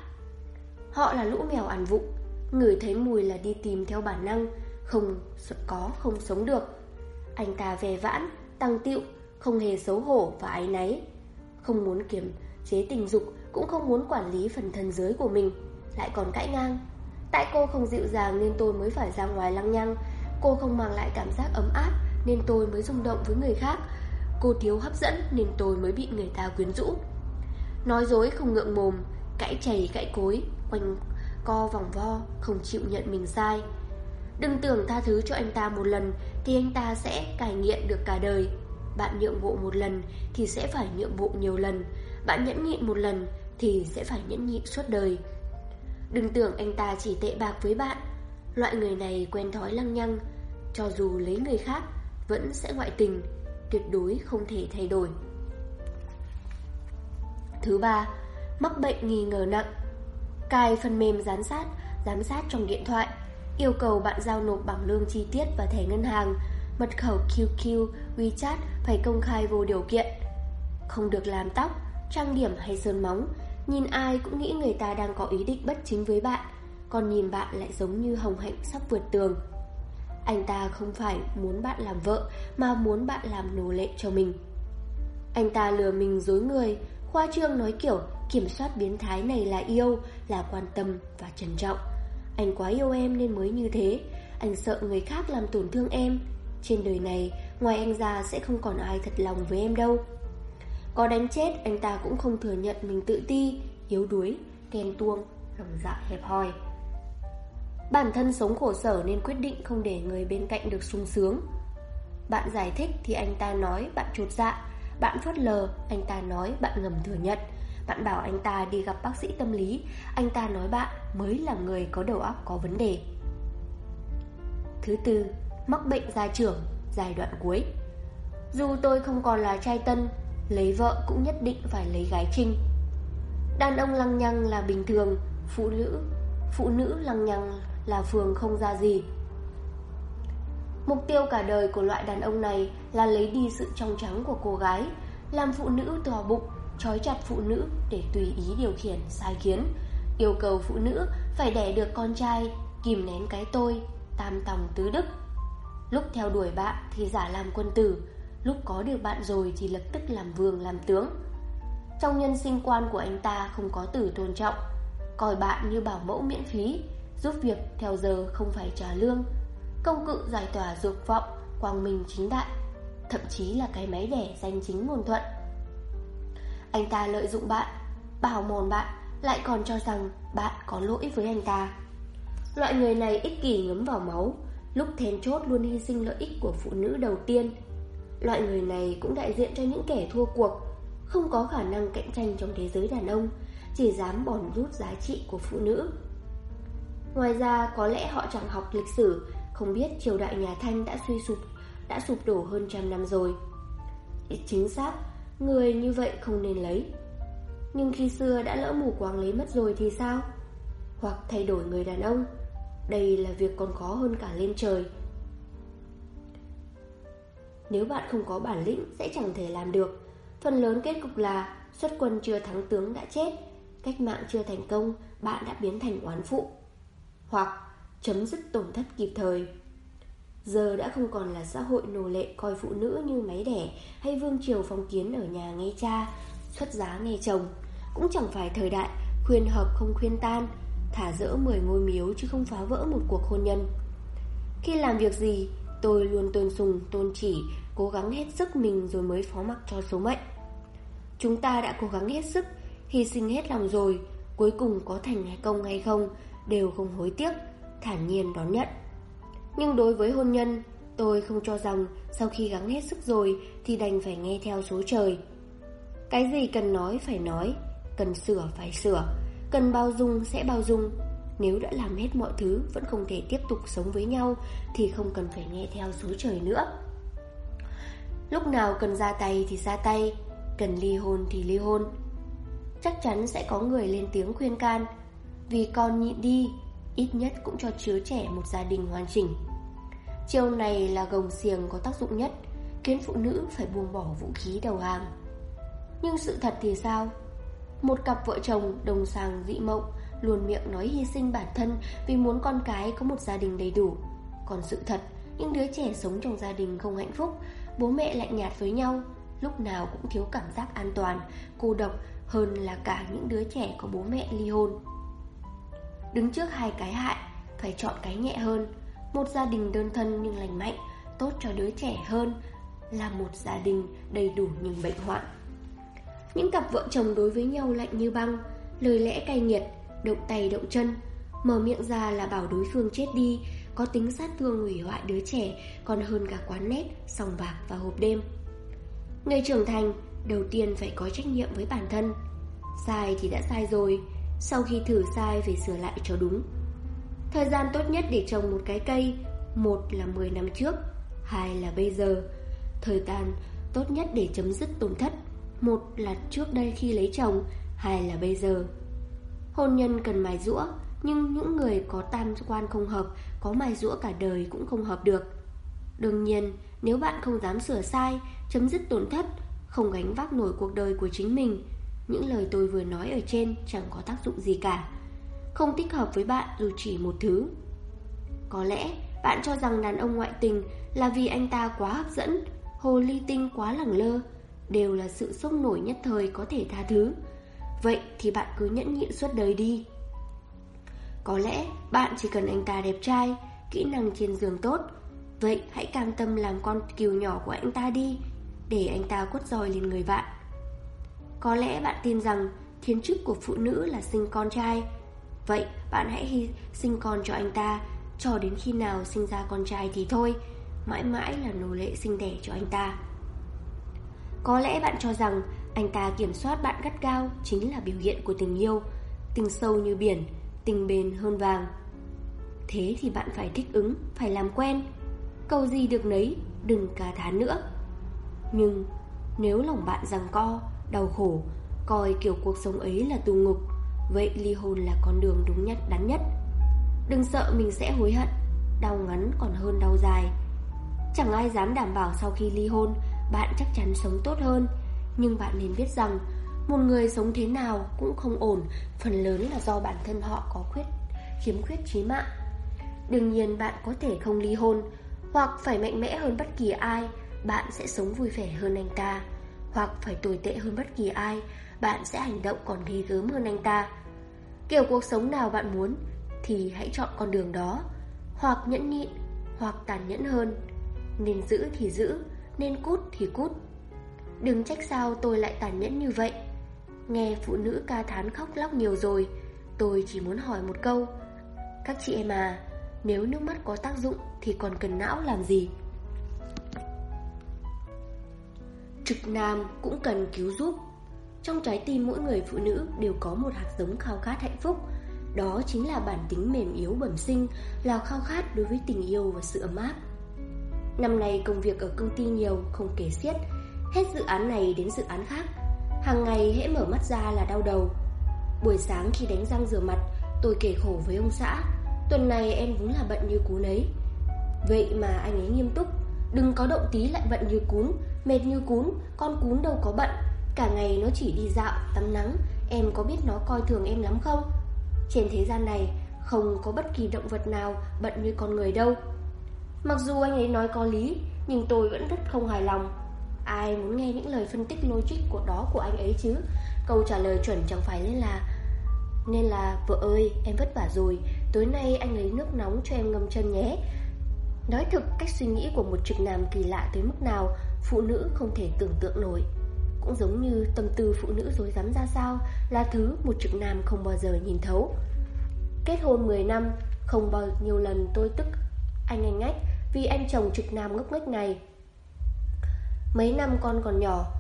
Speaker 1: Họ là lũ mèo ăn vụng Người thấy mùi là đi tìm theo bản năng Không có không sống được. Anh ta về vãn, tăng tiệu Không hề xấu hổ và áy náy. Không muốn kiềm chế tình dục Cũng không muốn quản lý phần thân giới của mình Lại còn cãi ngang. Tại cô không dịu dàng nên tôi mới phải ra ngoài lăng nhăng. Cô không mang lại cảm giác ấm áp Nên tôi mới rung động với người khác Cô thiếu hấp dẫn nên tôi mới bị người ta quyến rũ Nói dối không ngượng mồm Cãi chày cãi cối Quanh co vòng vo, không chịu nhận mình sai. Đừng tưởng tha thứ cho anh ta một lần thì anh ta sẽ cải nghiện được cả đời. Bạn nhượng bộ một lần thì sẽ phải nhượng bộ nhiều lần. Bạn nhẫn nhịn một lần thì sẽ phải nhẫn nhịn suốt đời. Đừng tưởng anh ta chỉ tệ bạc với bạn. Loại người này quen thói lăng nhăng, cho dù lấy người khác vẫn sẽ ngoại tình, tuyệt đối không thể thay đổi. Thứ ba, mắc bệnh nghi ngờ nặng Cài phần mềm giám sát, giám sát trong điện thoại, yêu cầu bạn giao nộp bảng lương chi tiết và thẻ ngân hàng, mật khẩu QQ, WeChat phải công khai vô điều kiện. Không được làm tóc, trang điểm hay sơn móng, nhìn ai cũng nghĩ người ta đang có ý định bất chính với bạn, còn nhìn bạn lại giống như hồng hạnh sắp vượt tường. Anh ta không phải muốn bạn làm vợ mà muốn bạn làm nô lệ cho mình. Anh ta lừa mình dối người, khoa trương nói kiểu Kiểm soát biến thái này là yêu, là quan tâm và trân trọng. Anh quá yêu em nên mới như thế. Anh sợ người khác làm tổn thương em. Trên đời này, ngoài anh ra sẽ không còn ai thật lòng với em đâu. Có đánh chết, anh ta cũng không thừa nhận mình tự ti, yếu đuối, ghen tuông, lòng dạ hẹp hòi. Bản thân sống khổ sở nên quyết định không để người bên cạnh được sung sướng. Bạn giải thích thì anh ta nói bạn chột dạ, bạn phớt lờ, anh ta nói bạn ngầm thừa nhận. Bạn bảo anh ta đi gặp bác sĩ tâm lý, anh ta nói bạn mới là người có đầu óc có vấn đề. Thứ tư, mắc bệnh gia trưởng, giai đoạn cuối. Dù tôi không còn là trai tân, lấy vợ cũng nhất định phải lấy gái trinh. Đàn ông lăng nhăng là bình thường, phụ nữ phụ nữ lăng nhăng là phường không ra gì. Mục tiêu cả đời của loại đàn ông này là lấy đi sự trong trắng của cô gái, làm phụ nữ tò bụng, trói chặt phụ nữ để tùy ý điều khiển sai khiến, yêu cầu phụ nữ phải đẻ được con trai, kìm nén cái tôi, tam tòng tứ đức. Lúc theo đuổi bạn thì giả làm quân tử, lúc có được bạn rồi thì lập tức làm vương làm tướng. Trong nhân sinh quan của anh ta không có từ tôn trọng, coi bạn như bảo mẫu miễn phí, giúp việc theo giờ không phải trả lương, công cụ giải tỏa dục vọng, quang minh chính đại, thậm chí là cái máy đẻ danh chính ngôn thuận. Anh ta lợi dụng bạn, bảo mòn bạn, lại còn cho rằng bạn có lỗi với anh ta. Loại người này ích kỷ ngấm vào máu, lúc then chốt luôn hy sinh lợi ích của phụ nữ đầu tiên. Loại người này cũng đại diện cho những kẻ thua cuộc, không có khả năng cạnh tranh trong thế giới đàn ông, chỉ dám bòn rút giá trị của phụ nữ. Ngoài ra, có lẽ họ chẳng học lịch sử, không biết triều đại nhà Thanh đã suy sụp, đã sụp đổ hơn trăm năm rồi. Chính xác, người như vậy không nên lấy. Nhưng khi xưa đã lỡ mù quáng lấy mất rồi thì sao? Hoặc thay đổi người đàn ông, đây là việc còn khó hơn cả lên trời. Nếu bạn không có bản lĩnh sẽ chẳng thể làm được. Phần lớn kết cục là xuất quân chưa thắng tướng đã chết, cách mạng chưa thành công, bạn đã biến thành oán phụ. Hoặc chấm dứt tổn thất kịp thời. Giờ đã không còn là xã hội nô lệ coi phụ nữ như máy đẻ hay vương triều phong kiến ở nhà nghe cha, xuất giá nghe chồng. Cũng chẳng phải thời đại khuyên hợp không khuyên tan, thả dỡ 10 ngôi miếu chứ không phá vỡ một cuộc hôn nhân. Khi làm việc gì, tôi luôn tôn sùng, tôn chỉ, cố gắng hết sức mình rồi mới phó mặc cho số mệnh. Chúng ta đã cố gắng hết sức, hy sinh hết lòng rồi, cuối cùng có thành hay công hay không, đều không hối tiếc, thản nhiên đón nhận. Nhưng đối với hôn nhân, tôi không cho rằng sau khi gắng hết sức rồi thì đành phải nghe theo số trời. Cái gì cần nói phải nói, cần sửa phải sửa, cần bao dung sẽ bao dung. Nếu đã làm hết mọi thứ vẫn không thể tiếp tục sống với nhau thì không cần phải nghe theo số trời nữa. Lúc nào cần ra tay thì ra tay, cần ly hôn thì ly hôn. Chắc chắn sẽ có người lên tiếng khuyên can, vì con nhịn đi, ít nhất cũng cho chứa trẻ một gia đình hoàn chỉnh. Chiêu này là gồng xiềng có tác dụng nhất, khiến phụ nữ phải buông bỏ vũ khí đầu hàng. Nhưng sự thật thì sao? Một cặp vợ chồng đồng sàng dị mộng luôn miệng nói hy sinh bản thân vì muốn con cái có một gia đình đầy đủ. Còn sự thật, những đứa trẻ sống trong gia đình không hạnh phúc, bố mẹ lạnh nhạt với nhau, lúc nào cũng thiếu cảm giác an toàn, cô độc hơn là cả những đứa trẻ có bố mẹ ly hôn. Đứng trước hai cái hại, phải chọn cái nhẹ hơn. Một gia đình đơn thân nhưng lành mạnh, tốt cho đứa trẻ hơn là một gia đình đầy đủ nhưng bệnh hoạn. Những cặp vợ chồng đối với nhau lạnh như băng, lời lẽ cay nghiệt, động tay động chân, mở miệng ra là bảo đối phương chết đi, có tính sát thương hủy hoại đứa trẻ còn hơn cả quán nét, sòng bạc và hộp đêm. Người trưởng thành đầu tiên phải có trách nhiệm với bản thân. Sai thì đã sai rồi, sau khi thử sai phải sửa lại cho đúng. Thời gian tốt nhất để trồng một cái cây, một là 10 năm trước, hai là bây giờ. Thời gian tốt nhất để chấm dứt tổn thất, một là trước đây khi lấy chồng, hai là bây giờ. Hôn nhân cần mài rũa, nhưng những người có tam quan không hợp, có mài rũa cả đời cũng không hợp được. Đương nhiên, nếu bạn không dám sửa sai, chấm dứt tổn thất, không gánh vác nổi cuộc đời của chính mình, những lời tôi vừa nói ở trên chẳng có tác dụng gì cả. Không thích hợp với bạn dù chỉ một thứ. Có lẽ bạn cho rằng đàn ông ngoại tình là vì anh ta quá hấp dẫn, hồ ly tinh quá lẳng lơ, đều là sự sốc nổi nhất thời có thể tha thứ. Vậy thì bạn cứ nhẫn nhịn suốt đời đi. Có lẽ bạn chỉ cần anh ta đẹp trai, kỹ năng trên giường tốt. Vậy hãy cam tâm làm con kiều nhỏ của anh ta đi, để anh ta quất roi lên người bạn. Có lẽ bạn tin rằng thiên chức của phụ nữ là sinh con trai. Vậy bạn hãy hy sinh con cho anh ta, cho đến khi nào sinh ra con trai thì thôi, mãi mãi là nô lệ sinh đẻ cho anh ta. Có lẽ bạn cho rằng anh ta kiểm soát bạn gắt gao chính là biểu hiện của tình yêu, tình sâu như biển, tình bền hơn vàng. Thế thì bạn phải thích ứng, phải làm quen. Cầu gì được nấy, đừng cả thán nữa. Nhưng nếu lòng bạn rằng co, đau khổ, coi kiểu cuộc sống ấy là tù ngục, vậy ly hôn là con đường đúng nhất đắn nhất. Đừng sợ mình sẽ hối hận, đau ngắn còn hơn đau dài. Chẳng ai dám đảm bảo sau khi ly hôn bạn chắc chắn sống tốt hơn, nhưng bạn nên biết rằng một người sống thế nào cũng không ổn, phần lớn là do bản thân họ có khuyết khiếm khuyết trí mạng. Đương nhiên bạn có thể không ly hôn, hoặc phải mạnh mẽ hơn bất kỳ ai, bạn sẽ sống vui vẻ hơn anh ta, hoặc phải tồi tệ hơn bất kỳ ai, bạn sẽ hành động còn ghê gớm hơn anh ta. Kiểu cuộc sống nào bạn muốn thì hãy chọn con đường đó, hoặc nhẫn nhịn, hoặc tàn nhẫn hơn. Nên giữ thì giữ, nên cút thì cút. Đừng trách sao tôi lại tàn nhẫn như vậy. Nghe phụ nữ ca thán khóc lóc nhiều rồi, tôi chỉ muốn hỏi một câu. Các chị em à, nếu nước mắt có tác dụng thì còn cần não làm gì? Trực nam cũng cần cứu giúp. Trong trái tim mỗi người phụ nữ đều có một hạt giống khao khát hạnh phúc. Đó chính là bản tính mềm yếu bẩm sinh, là khao khát đối với tình yêu và sự ấm áp. Năm nay công việc ở công ty nhiều, không kể xiết, hết dự án này đến dự án khác. Hàng ngày hễ mở mắt ra là đau đầu. Buổi sáng khi đánh răng rửa mặt, tôi kể khổ với ông xã, tuần này em vốn là bận như cú nấy Vậy mà anh ấy nghiêm túc, đừng có động tí lại bận như cún, mệt như cún, con cún đâu có bận, cả ngày nó chỉ đi dạo, tắm nắng, em có biết nó coi thường em lắm không? Trên thế gian này không có bất kỳ động vật nào bận như con người đâu. Mặc dù anh ấy nói có lý, nhưng tôi vẫn rất không hài lòng. Ai muốn nghe những lời phân tích logic của đó của anh ấy chứ? Câu trả lời chuẩn chẳng phải nên là Nên là, vợ ơi, em vất vả rồi, tối nay anh lấy nước nóng cho em ngâm chân nhé. Nói thực, cách suy nghĩ của một trực nam kỳ lạ tới mức nào, phụ nữ không thể tưởng tượng nổi. Cũng giống như tâm tư phụ nữ dối rắm ra sao là thứ một trực nam không bao giờ nhìn thấu. Kết hôn 10 năm, không bao nhiêu lần tôi tức anh anh ngách vì anh chồng trực nam ngốc nghếch này. Mấy năm con còn nhỏ,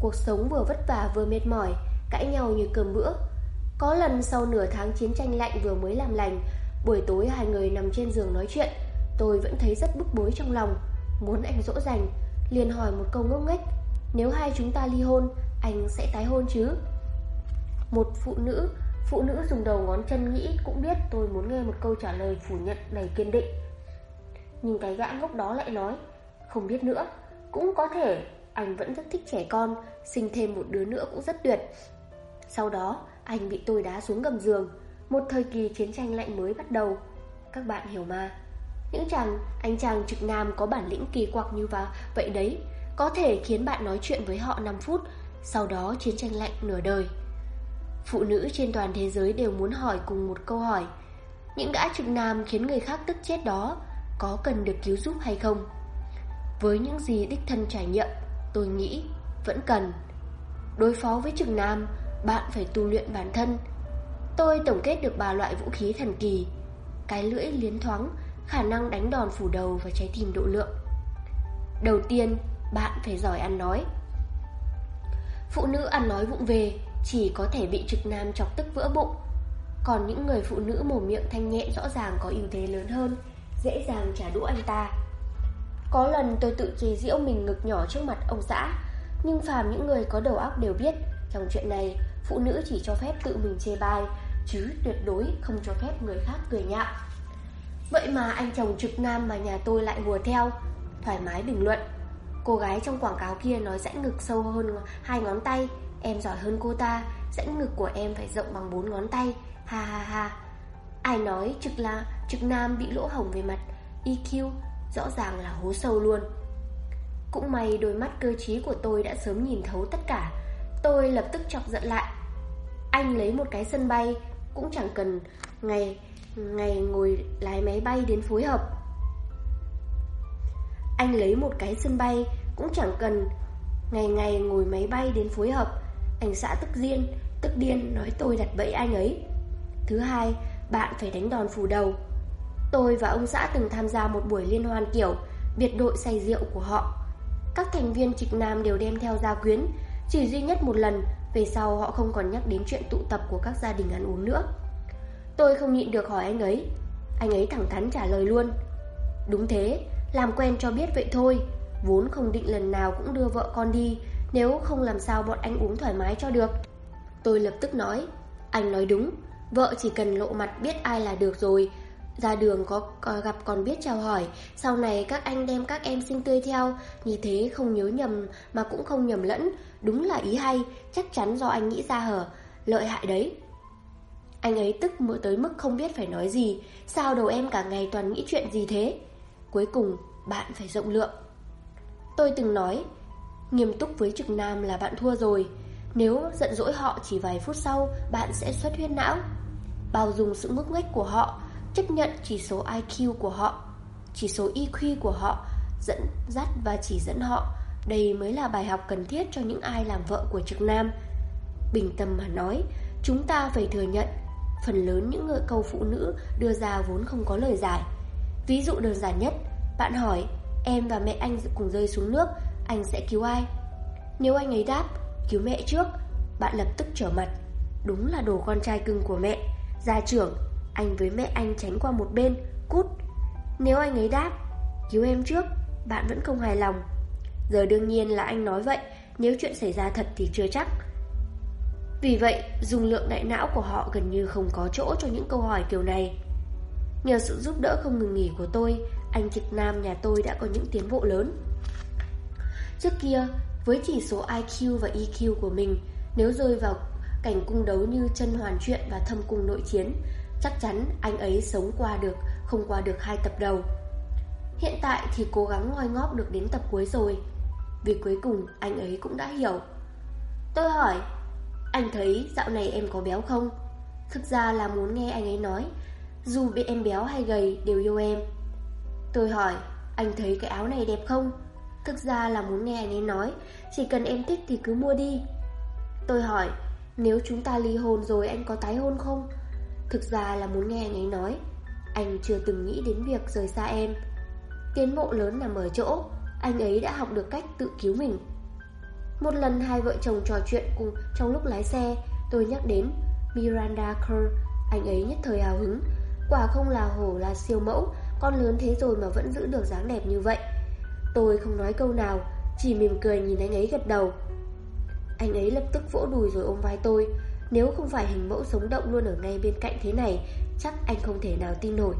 Speaker 1: cuộc sống vừa vất vả vừa mệt mỏi, cãi nhau như cơm bữa. Có lần sau nửa tháng chiến tranh lạnh vừa mới làm lành, buổi tối hai người nằm trên giường nói chuyện, tôi vẫn thấy rất bức bối trong lòng, muốn anh dỗ dành, liền hỏi một câu ngốc nghếch, nếu hai chúng ta ly hôn, anh sẽ tái hôn chứ? Một phụ nữ Phụ nữ dùng đầu ngón chân nghĩ cũng biết tôi muốn nghe một câu trả lời phủ nhận đầy kiên định. Nhưng cái gã ngốc đó lại nói, không biết nữa, cũng có thể anh vẫn rất thích trẻ con, sinh thêm một đứa nữa cũng rất tuyệt. Sau đó, anh bị tôi đá xuống gầm giường, một thời kỳ chiến tranh lạnh mới bắt đầu. Các bạn hiểu mà. Những chàng, anh chàng trực nam có bản lĩnh kỳ quặc như vào vậy đấy, có thể khiến bạn nói chuyện với họ 5 phút, sau đó chiến tranh lạnh nửa đời. Phụ nữ trên toàn thế giới đều muốn hỏi cùng một câu hỏi Những gã trực nam khiến người khác tức chết đó Có cần được cứu giúp hay không? Với những gì đích thân trải nghiệm Tôi nghĩ vẫn cần Đối phó với trực nam Bạn phải tu luyện bản thân Tôi tổng kết được ba loại vũ khí thần kỳ Cái lưỡi liến thoáng Khả năng đánh đòn phủ đầu và trái tim độ lượng Đầu tiên Bạn phải giỏi ăn nói Phụ nữ ăn nói vụng về chỉ có thể bị trực nam chọc tức vỡ bụng. Còn những người phụ nữ mồm miệng thanh nhẹ rõ ràng có ưu thế lớn hơn, dễ dàng trả đũa anh ta. Có lần tôi tự chế giễu mình ngực nhỏ trước mặt ông xã, nhưng phàm những người có đầu óc đều biết, trong chuyện này, phụ nữ chỉ cho phép tự mình chê bai, chứ tuyệt đối không cho phép người khác cười nhạo. Vậy mà anh chồng trực nam mà nhà tôi lại hùa theo, thoải mái bình luận. Cô gái trong quảng cáo kia nói rãnh ngực sâu hơn hai ngón tay, Em giỏi hơn cô ta Rãnh ngực của em phải rộng bằng bốn ngón tay Ha ha ha Ai nói trực là trực nam bị lỗ hổng về mặt EQ Rõ ràng là hố sâu luôn Cũng may đôi mắt cơ trí của tôi đã sớm nhìn thấu tất cả Tôi lập tức chọc giận lại anh lấy một cái sân bay Cũng chẳng cần ngày ngày ngồi lái máy bay đến phối hợp Anh lấy một cái sân bay Cũng chẳng cần ngày ngày ngồi máy bay đến phối hợp anh xã tức điên, tức điên nói tôi đặt bẫy anh ấy. Thứ hai, bạn phải đánh đòn phủ đầu. Tôi và ông xã từng tham gia một buổi liên hoan kiểu biệt đội say rượu của họ. Các thành viên trịch nam đều đem theo gia quyến, chỉ duy nhất một lần, về sau họ không còn nhắc đến chuyện tụ tập của các gia đình ăn uống nữa. Tôi không nhịn được hỏi anh ấy. Anh ấy thẳng thắn trả lời luôn. Đúng thế, làm quen cho biết vậy thôi, vốn không định lần nào cũng đưa vợ con đi, nếu không làm sao bọn anh uống thoải mái cho được. Tôi lập tức nói, anh nói đúng, vợ chỉ cần lộ mặt biết ai là được rồi, ra đường có, có gặp còn biết chào hỏi. Sau này các anh đem các em sinh tươi theo. Như thế không nhớ nhầm Mà cũng không nhầm lẫn. Đúng là ý hay Chắc chắn do anh nghĩ ra hở. Lợi hại đấy. Anh ấy tức mưa tới mức không biết phải nói gì. Sao đầu em cả ngày toàn nghĩ chuyện gì thế? Cuối cùng bạn phải rộng lượng. Tôi từng nói Nghiêm túc với trực nam là bạn thua rồi. Nếu giận dỗi họ chỉ vài phút sau Bạn sẽ xuất huyết não. Bao dung sự ngốc nghếch của họ chấp nhận chỉ số IQ của họ, chỉ số EQ của họ, dẫn dắt và chỉ dẫn họ. Đây mới là bài học cần thiết cho những ai làm vợ của trực nam. Bình tâm mà nói, chúng ta phải thừa nhận, phần lớn những người câu phụ nữ đưa ra vốn không có lời giải. Ví dụ đơn giản nhất, bạn hỏi, em và mẹ anh cùng rơi xuống nước, anh sẽ cứu ai? Nếu anh ấy đáp, cứu mẹ trước, bạn lập tức trở mặt. Đúng là đồ con trai cưng của mẹ, gia trưởng anh với mẹ anh tránh qua một bên, Cút. Nếu anh ấy đáp, Cứu em trước, Bạn vẫn không hài lòng. Giờ đương nhiên là anh nói vậy, Nếu chuyện xảy ra thật thì chưa chắc. Vì vậy, dùng lượng đại não của họ gần như không có chỗ cho những câu hỏi kiểu này. Nhờ sự giúp đỡ không ngừng nghỉ của tôi, Anh trực nam nhà tôi đã có những tiến bộ lớn. Trước kia, Với chỉ số IQ và EQ của mình, Nếu rơi vào cảnh cung đấu như chân hoàn chuyện và thâm cung nội chiến Chắc chắn anh ấy sống qua được, Không qua được hai tập đầu Hiện tại thì cố gắng ngoi ngóp được đến tập cuối rồi Vì cuối cùng anh ấy cũng đã hiểu Tôi hỏi, Anh thấy dạo này em có béo không? Thực ra là muốn nghe anh ấy nói, Dù bị em béo hay gầy đều yêu em Tôi hỏi, Anh thấy cái áo này đẹp không? Thực ra là muốn nghe anh ấy nói, Chỉ cần em thích thì cứ mua đi Tôi hỏi, Nếu chúng ta ly hôn rồi anh có tái hôn không? Thực ra là muốn nghe anh ấy nói. Anh chưa từng nghĩ đến việc rời xa em. Tiến bộ lớn nằm ở chỗ, Anh ấy đã học được cách tự cứu mình. Một lần hai vợ chồng trò chuyện cùng, trong lúc lái xe, Tôi nhắc đến Miranda Kerr. Anh ấy nhất thời hào hứng. Quả không là hổ là siêu mẫu, Con lớn thế rồi mà vẫn giữ được dáng đẹp như vậy. Tôi không nói câu nào, Chỉ mỉm cười nhìn anh ấy gật đầu. Anh ấy lập tức vỗ đùi rồi ôm vai tôi nếu không phải hình mẫu sống động luôn ở ngay bên cạnh thế này Chắc anh không thể nào tin nổi.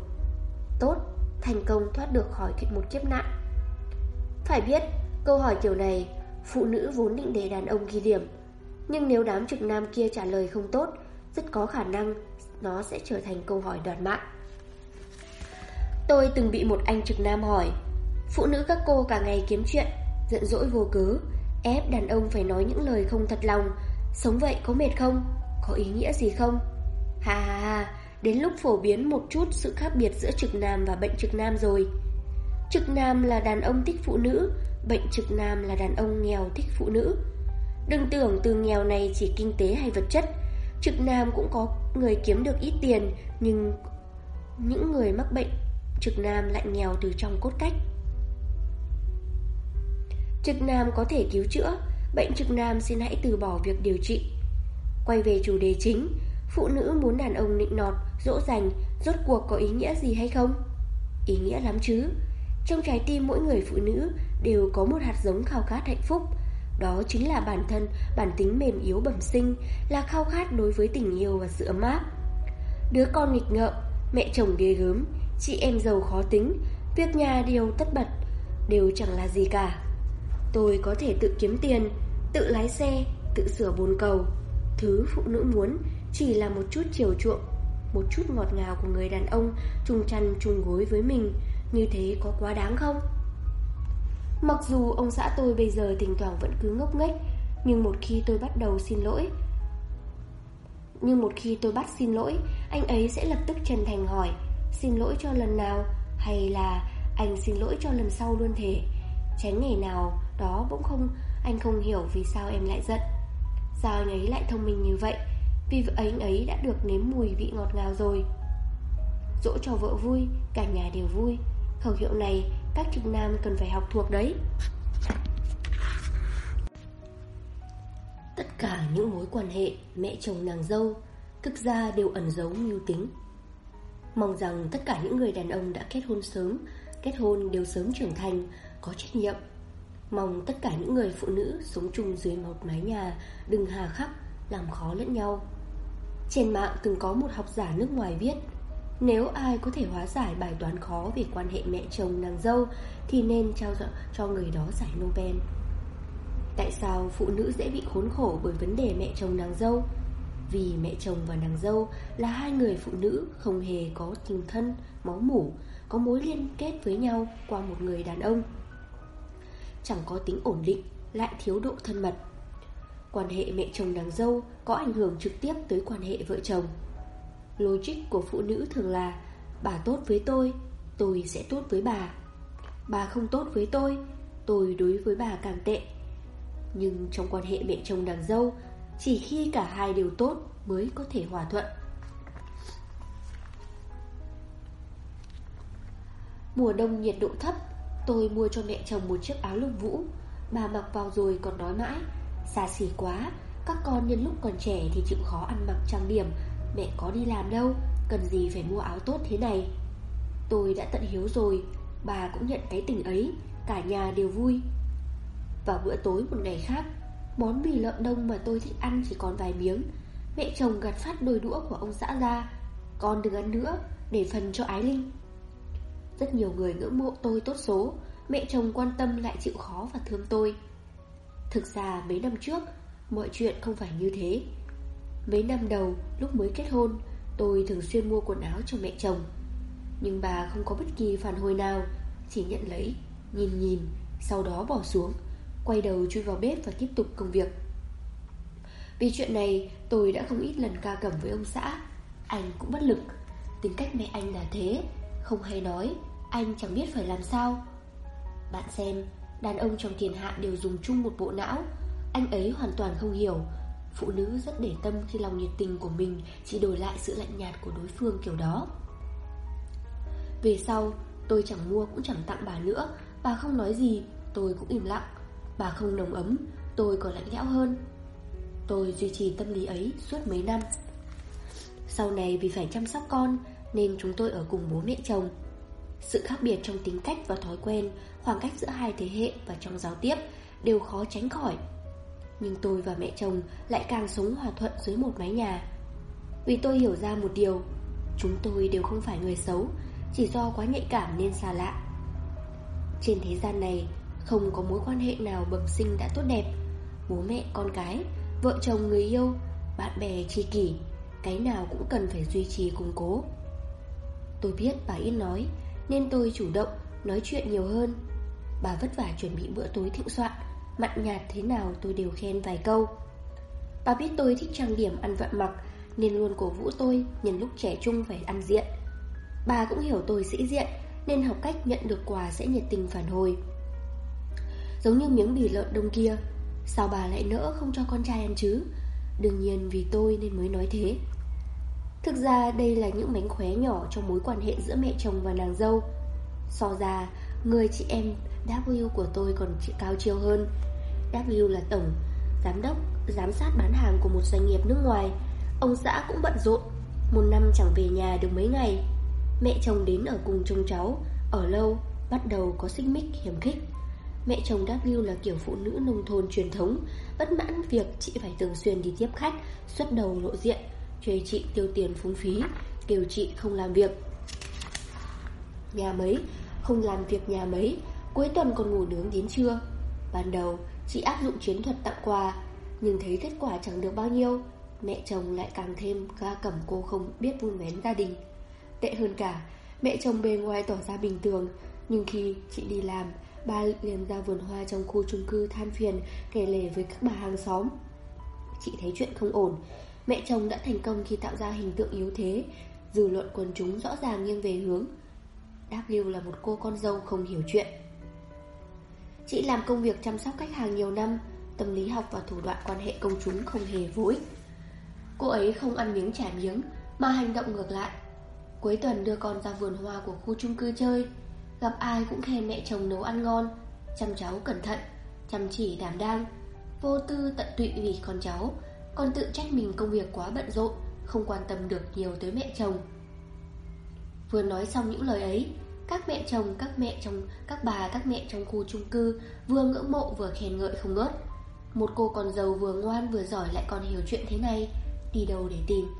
Speaker 1: Tốt, thành công thoát được khỏi một kiếp nạn. Phải biết, câu hỏi kiểu này Phụ nữ vốn định để đàn ông ghi điểm. Nhưng nếu đám trực nam kia trả lời không tốt Rất có khả năng Nó sẽ trở thành câu hỏi đoạt mạng. Tôi từng bị một anh trực nam hỏi Phụ nữ các cô cả ngày kiếm chuyện Giận dỗi vô cớ Ép đàn ông phải nói những lời không thật lòng Sống vậy có mệt không? Có ý nghĩa gì không? Ha ha ha, đến lúc phổ biến một chút sự khác biệt giữa trực nam và bệnh trực nam rồi. Trực nam là đàn ông thích phụ nữ, bệnh trực nam là đàn ông nghèo thích phụ nữ. Đừng tưởng từ nghèo này chỉ kinh tế hay vật chất, trực nam cũng có người kiếm được ít tiền, nhưng những người mắc bệnh trực nam lại nghèo từ trong cốt cách. Trực nam có thể cứu chữa, bệnh trực nam xin hãy từ bỏ việc điều trị. Quay về chủ đề chính Phụ nữ muốn đàn ông nịnh nọt, dỗ dành Rốt cuộc có ý nghĩa gì hay không? Ý nghĩa lắm chứ. Trong trái tim mỗi người phụ nữ Đều có một hạt giống khao khát hạnh phúc. Đó chính là bản thân Bản tính mềm yếu bẩm sinh Là khao khát đối với tình yêu và sự ấm áp. Đứa con nghịch ngợm Mẹ chồng ghê gớm Chị em giàu khó tính Việc nhà đều tất bật Đều chẳng là gì cả. Tôi có thể tự kiếm tiền Tự lái xe Tự sửa bồn cầu. Thứ phụ nữ muốn, chỉ là một chút chiều chuộng, Một chút ngọt ngào của người đàn ông chung chăn chung gối với mình. Như thế có quá đáng không? Mặc dù ông xã tôi bây giờ thỉnh thoảng vẫn cứ ngốc nghếch, Nhưng một khi tôi bắt đầu xin lỗi, Nhưng một khi tôi bắt xin lỗi, Anh ấy sẽ lập tức chân thành hỏi, Xin lỗi cho lần nào? Hay là anh xin lỗi cho lần sau luôn thể Tránh ngày nào đó bỗng không, Anh không hiểu vì sao em lại giận. Sao anh ấy lại thông minh như vậy? Vì vợ anh ấy đã được nếm mùi vị ngọt ngào rồi. Dỗ cho vợ vui, Cả nhà đều vui. Khẩu hiệu này, các trực nam cần phải học thuộc đấy. Tất cả những mối quan hệ mẹ chồng nàng dâu, Thực ra đều ẩn giấu mưu tính. Mong rằng tất cả những người đàn ông đã kết hôn sớm, Kết hôn đều sớm trưởng thành, Có trách nhiệm. Mong tất cả những người phụ nữ sống chung dưới một mái nhà Đừng hà khắc Làm khó lẫn nhau. Trên mạng từng có một học giả nước ngoài viết Nếu ai có thể hóa giải bài toán khó Về quan hệ mẹ chồng nàng dâu Thì nên trao cho người đó giải Nobel. Tại sao phụ nữ dễ bị khốn khổ bởi vấn đề mẹ chồng nàng dâu? Vì mẹ chồng và nàng dâu là hai người phụ nữ không hề có tình thân, máu mủ Có mối liên kết với nhau qua một người đàn ông. Chẳng có tính ổn định, lại thiếu độ thân mật. Quan hệ mẹ chồng nàng dâu có ảnh hưởng trực tiếp tới quan hệ vợ chồng. Logic của phụ nữ thường là Bà tốt với tôi, tôi sẽ tốt với bà. Bà không tốt với tôi, tôi đối với bà càng tệ. Nhưng trong quan hệ mẹ chồng nàng dâu Chỉ khi cả hai đều tốt mới có thể hòa thuận. Mùa đông nhiệt độ thấp Tôi mua cho mẹ chồng một chiếc áo lông vũ. Bà mặc vào rồi còn nói mãi, Xa xỉ quá, Các con nhân lúc còn trẻ thì chịu khó ăn mặc trang điểm. Mẹ có đi làm đâu, Cần gì phải mua áo tốt thế này? Tôi đã tận hiếu rồi, Bà cũng nhận cái tình ấy, Cả nhà đều vui. Vào bữa tối một ngày khác, Món mì lợn đông mà tôi thích ăn chỉ còn vài miếng. Mẹ chồng gạt phát đôi đũa của ông xã ra, Con đừng ăn nữa, Để phần cho Ái Linh. Rất nhiều người ngưỡng mộ tôi tốt số. Mẹ chồng quan tâm lại chịu khó và thương tôi. Thực ra mấy năm trước, Mọi chuyện không phải như thế. Mấy năm đầu, lúc mới kết hôn, Tôi thường xuyên mua quần áo cho mẹ chồng. Nhưng bà không có bất kỳ phản hồi nào, Chỉ nhận lấy, Nhìn nhìn, Sau đó bỏ xuống, Quay đầu chui vào bếp và tiếp tục công việc. Vì chuyện này, tôi đã không ít lần ca cẩm với ông xã. Anh cũng bất lực. Tính cách mẹ anh là thế, Không hay nói. Anh chẳng biết phải làm sao. Bạn xem, Đàn ông trong thiên hạ đều dùng chung một bộ não. Anh ấy hoàn toàn không hiểu. Phụ nữ rất để tâm khi lòng nhiệt tình của mình Chỉ đổi lại sự lạnh nhạt của đối phương kiểu đó. Về sau, Tôi chẳng mua cũng chẳng tặng bà nữa. Bà không nói gì, Tôi cũng im lặng. Bà không nồng ấm, Tôi còn lạnh lẽo hơn. Tôi duy trì tâm lý ấy suốt mấy năm. Sau này vì phải chăm sóc con, Nên chúng tôi ở cùng bố mẹ chồng. Sự khác biệt trong tính cách và thói quen, Khoảng cách giữa hai thế hệ và trong giao tiếp Đều khó tránh khỏi. Nhưng tôi và mẹ chồng lại càng sống hòa thuận dưới một mái nhà. Vì tôi hiểu ra một điều, Chúng tôi đều không phải người xấu, Chỉ do quá nhạy cảm nên xa lạ. Trên thế gian này, không có mối quan hệ nào bẩm sinh đã tốt đẹp. Bố mẹ, con cái, Vợ chồng, người yêu, Bạn bè tri kỷ, Cái nào cũng cần phải duy trì củng cố. Tôi biết bà ít nói nên tôi chủ động nói chuyện nhiều hơn. Bà vất vả chuẩn bị bữa tối thịnh soạn, Mặn nhạt thế nào tôi đều khen vài câu. Bà biết tôi thích trang điểm ăn vặn mặc, Nên luôn cổ vũ tôi Nhân lúc trẻ trung phải ăn diện. Bà cũng hiểu tôi sĩ diện, Nên học cách nhận được quà sẽ nhiệt tình phản hồi. Giống như miếng bì lợn đông kia, Sao bà lại nỡ không cho con trai ăn chứ? Đương nhiên vì tôi nên mới nói thế. Thực ra đây là những mánh khóe nhỏ trong mối quan hệ giữa mẹ chồng và nàng dâu. So ra, người chị em W của tôi còn cao chiêu hơn. W là tổng, giám đốc, giám sát bán hàng của một doanh nghiệp nước ngoài. Ông xã cũng bận rộn Một năm chẳng về nhà được mấy ngày. Mẹ chồng đến ở cùng trông cháu Ở lâu, bắt đầu có xích mích hiểm khích. Mẹ chồng W là kiểu phụ nữ nông thôn truyền thống Bất mãn việc chị phải thường xuyên đi tiếp khách Xuất đầu lộ diện. Chê chị tiêu tiền phung phí, Kêu chị không làm việc. Nhà mấy, Không làm việc nhà mấy, Cuối tuần còn ngủ nướng đến trưa. Ban đầu, chị áp dụng chiến thuật tặng quà, Nhưng thấy kết quả chẳng được bao nhiêu. Mẹ chồng lại càng thêm ga cẩm cô không biết vun vén gia đình. Tệ hơn cả, Mẹ chồng bề ngoài tỏ ra bình thường, Nhưng khi chị đi làm, Ba liền ra vườn hoa trong khu chung cư than phiền, Kể lể với các bà hàng xóm. Chị thấy chuyện không ổn Mẹ chồng đã thành công khi tạo ra hình tượng yếu thế. Dư luận quần chúng rõ ràng nghiêng về hướng. W là một cô con dâu không hiểu chuyện. Chị làm công việc chăm sóc khách hàng nhiều năm tâm lý học và thủ đoạn quan hệ công chúng không hề vô ích. Cô ấy không ăn miếng trả miếng mà hành động ngược lại. Cuối tuần đưa con ra vườn hoa của khu chung cư chơi, gặp ai cũng khen mẹ chồng nấu ăn ngon, chăm cháu cẩn thận, chăm chỉ đảm đang, vô tư tận tụy vì con cháu, còn tự trách mình công việc quá bận rộn, không quan tâm được nhiều tới mẹ chồng. Vừa nói xong những lời ấy, các mẹ chồng, các mẹ chồng, các bà, các mẹ trong khu chung cư vừa ngưỡng mộ vừa khen ngợi không ngớt. Một cô con giàu vừa ngoan vừa giỏi lại còn hiểu chuyện thế này, đi đâu để tìm.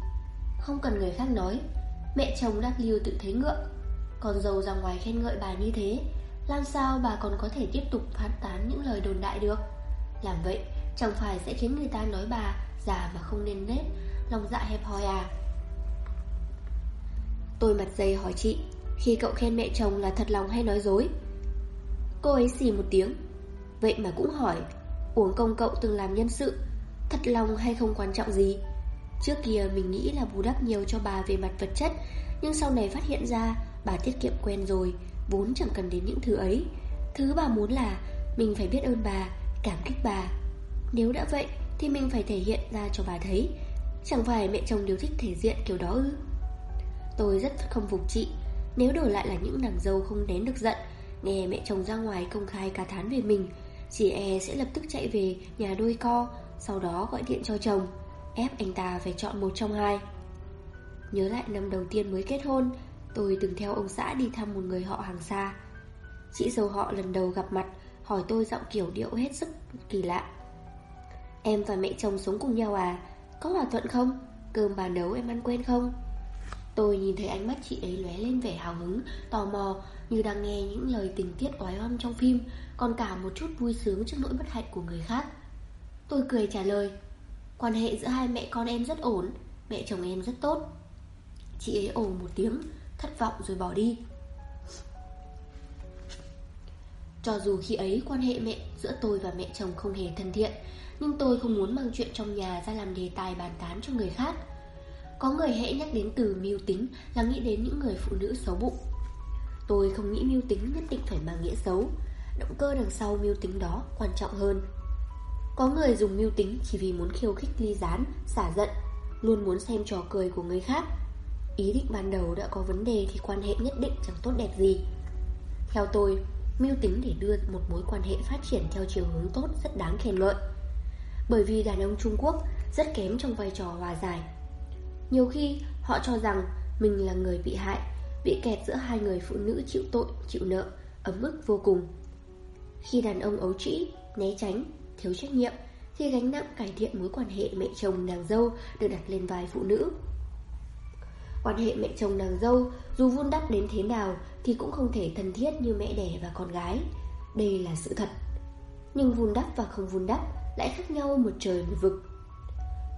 Speaker 1: Không cần người khác nói, mẹ chồng đắc lưu tự thấy ngượng. Con giàu ra ngoài khen ngợi bà như thế, làm sao bà còn có thể tiếp tục phát tán những lời đồn đại được. Làm vậy chẳng phải sẽ khiến người ta nói bà già mà không nên nết, lòng dạ hẹp hòi à. Tôi mặt dày hỏi chị Khi cậu khen mẹ chồng là thật lòng hay nói dối? Cô ấy xì một tiếng Vậy mà cũng hỏi Uống công cậu từng làm nhân sự Thật lòng hay không quan trọng gì? Trước kia mình nghĩ là bù đắp nhiều cho bà về mặt vật chất Nhưng sau này phát hiện ra Bà tiết kiệm quen rồi Vốn chẳng cần đến những thứ ấy. Thứ bà muốn là Mình phải biết ơn bà Cảm kích bà. Nếu đã vậy thì mình phải thể hiện ra cho bà thấy. Chẳng phải mẹ chồng đều thích thể diện kiểu đó ư? Tôi rất không phục chị. Nếu đổi lại là những nàng dâu không nén được giận, Nghe mẹ chồng ra ngoài công khai ca thán về mình, Chị e sẽ lập tức chạy về nhà đôi co, Sau đó gọi điện cho chồng, Ép anh ta phải chọn một trong hai. Nhớ lại năm đầu tiên mới kết hôn, Tôi từng theo ông xã đi thăm một người họ hàng xa. Chị dâu họ lần đầu gặp mặt, Hỏi tôi giọng kiểu điệu hết sức kỳ lạ. Em và mẹ chồng sống cùng nhau à Có hòa thuận không Cơm bà nấu em ăn quen không Tôi nhìn thấy ánh mắt chị ấy lóe lên vẻ hào hứng, tò mò như đang nghe những lời tình tiết oái oăm trong phim, còn cả một chút vui sướng trước nỗi bất hạnh của người khác. Tôi cười trả lời, quan hệ giữa hai mẹ con em rất ổn, mẹ chồng em rất tốt. Chị ấy ồ một tiếng, thất vọng rồi bỏ đi. Cho dù khi ấy quan hệ mẹ giữa tôi và mẹ chồng không hề thân thiện, nhưng tôi không muốn mang chuyện trong nhà ra làm đề tài bàn tán cho người khác. Có người hãy nhắc đến từ mưu tính là nghĩ đến những người phụ nữ xấu bụng. Tôi không nghĩ mưu tính nhất định phải mang nghĩa xấu. Động cơ đằng sau mưu tính đó quan trọng hơn. Có người dùng mưu tính chỉ vì muốn khiêu khích ly gián, xả giận Luôn muốn xem trò cười của người khác. Ý định ban đầu đã có vấn đề thì quan hệ nhất định chẳng tốt đẹp gì. Theo tôi, mưu tính để đưa một mối quan hệ phát triển theo chiều hướng tốt rất đáng khen ngợi. Bởi vì đàn ông Trung Quốc rất kém trong vai trò hòa giải nhiều khi họ cho rằng mình là người bị hại, bị kẹt giữa hai người phụ nữ chịu tội, chịu nợ, ấm ức vô cùng. Khi đàn ông ấu trĩ, né tránh, thiếu trách nhiệm, thì gánh nặng cải thiện mối quan hệ mẹ chồng nàng dâu được đặt lên vai phụ nữ. Quan hệ mẹ chồng nàng dâu dù vun đắp đến thế nào thì cũng không thể thân thiết như mẹ đẻ và con gái. Đây là sự thật. Nhưng vun đắp và không vun đắp lại khác nhau một trời một vực.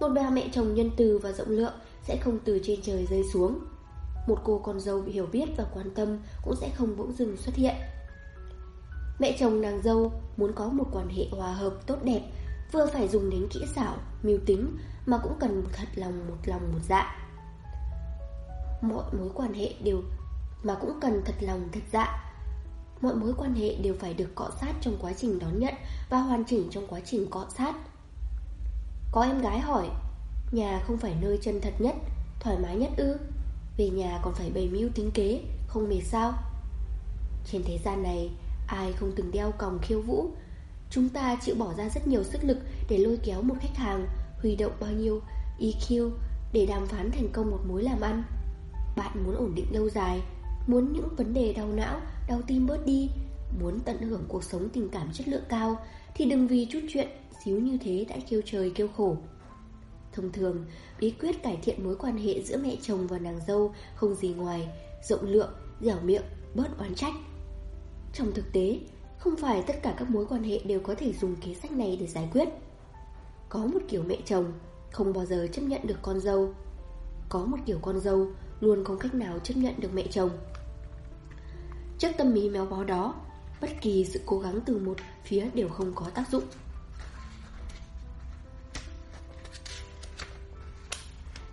Speaker 1: Một bà mẹ chồng nhân từ và rộng lượng sẽ không từ trên trời rơi xuống. Một cô con dâu bị hiểu biết và quan tâm cũng sẽ không bỗng dừng xuất hiện. Mẹ chồng nàng dâu muốn có một quan hệ hòa hợp tốt đẹp, vừa phải dùng đến kỹ xảo, mưu tính mà cũng cần thật lòng một lòng một dạ. Mọi mối quan hệ đều mà cũng cần thật lòng thật dạ. Mọi mối quan hệ đều phải được cọ sát trong quá trình đón nhận và hoàn chỉnh trong quá trình cọ sát. Có em gái hỏi, Nhà không phải nơi chân thật nhất, Thoải mái nhất ư? Về nhà còn phải bày mưu tính kế, Không mệt sao? Trên thế gian này, Ai không từng đeo còng khiêu vũ? Chúng ta chịu bỏ ra rất nhiều sức lực Để lôi kéo một khách hàng, Huy động bao nhiêu EQ Để đàm phán thành công một mối làm ăn. Bạn muốn ổn định lâu dài, Muốn những vấn đề đau não Đau tim bớt đi Muốn tận hưởng cuộc sống tình cảm chất lượng cao Thì đừng vì chút chuyện xíu như thế đã kêu trời kêu khổ Thông thường, bí quyết cải thiện mối quan hệ giữa mẹ chồng và nàng dâu không gì ngoài rộng lượng, dẻo miệng, bớt oán trách. Trong thực tế, không phải tất cả các mối quan hệ đều có thể dùng kế sách này để giải quyết. Có một kiểu mẹ chồng không bao giờ chấp nhận được con dâu. Có một kiểu con dâu luôn không cách nào chấp nhận được mẹ chồng. Trước tâm lý méo bó đó, bất kỳ sự cố gắng từ một phía đều không có tác dụng.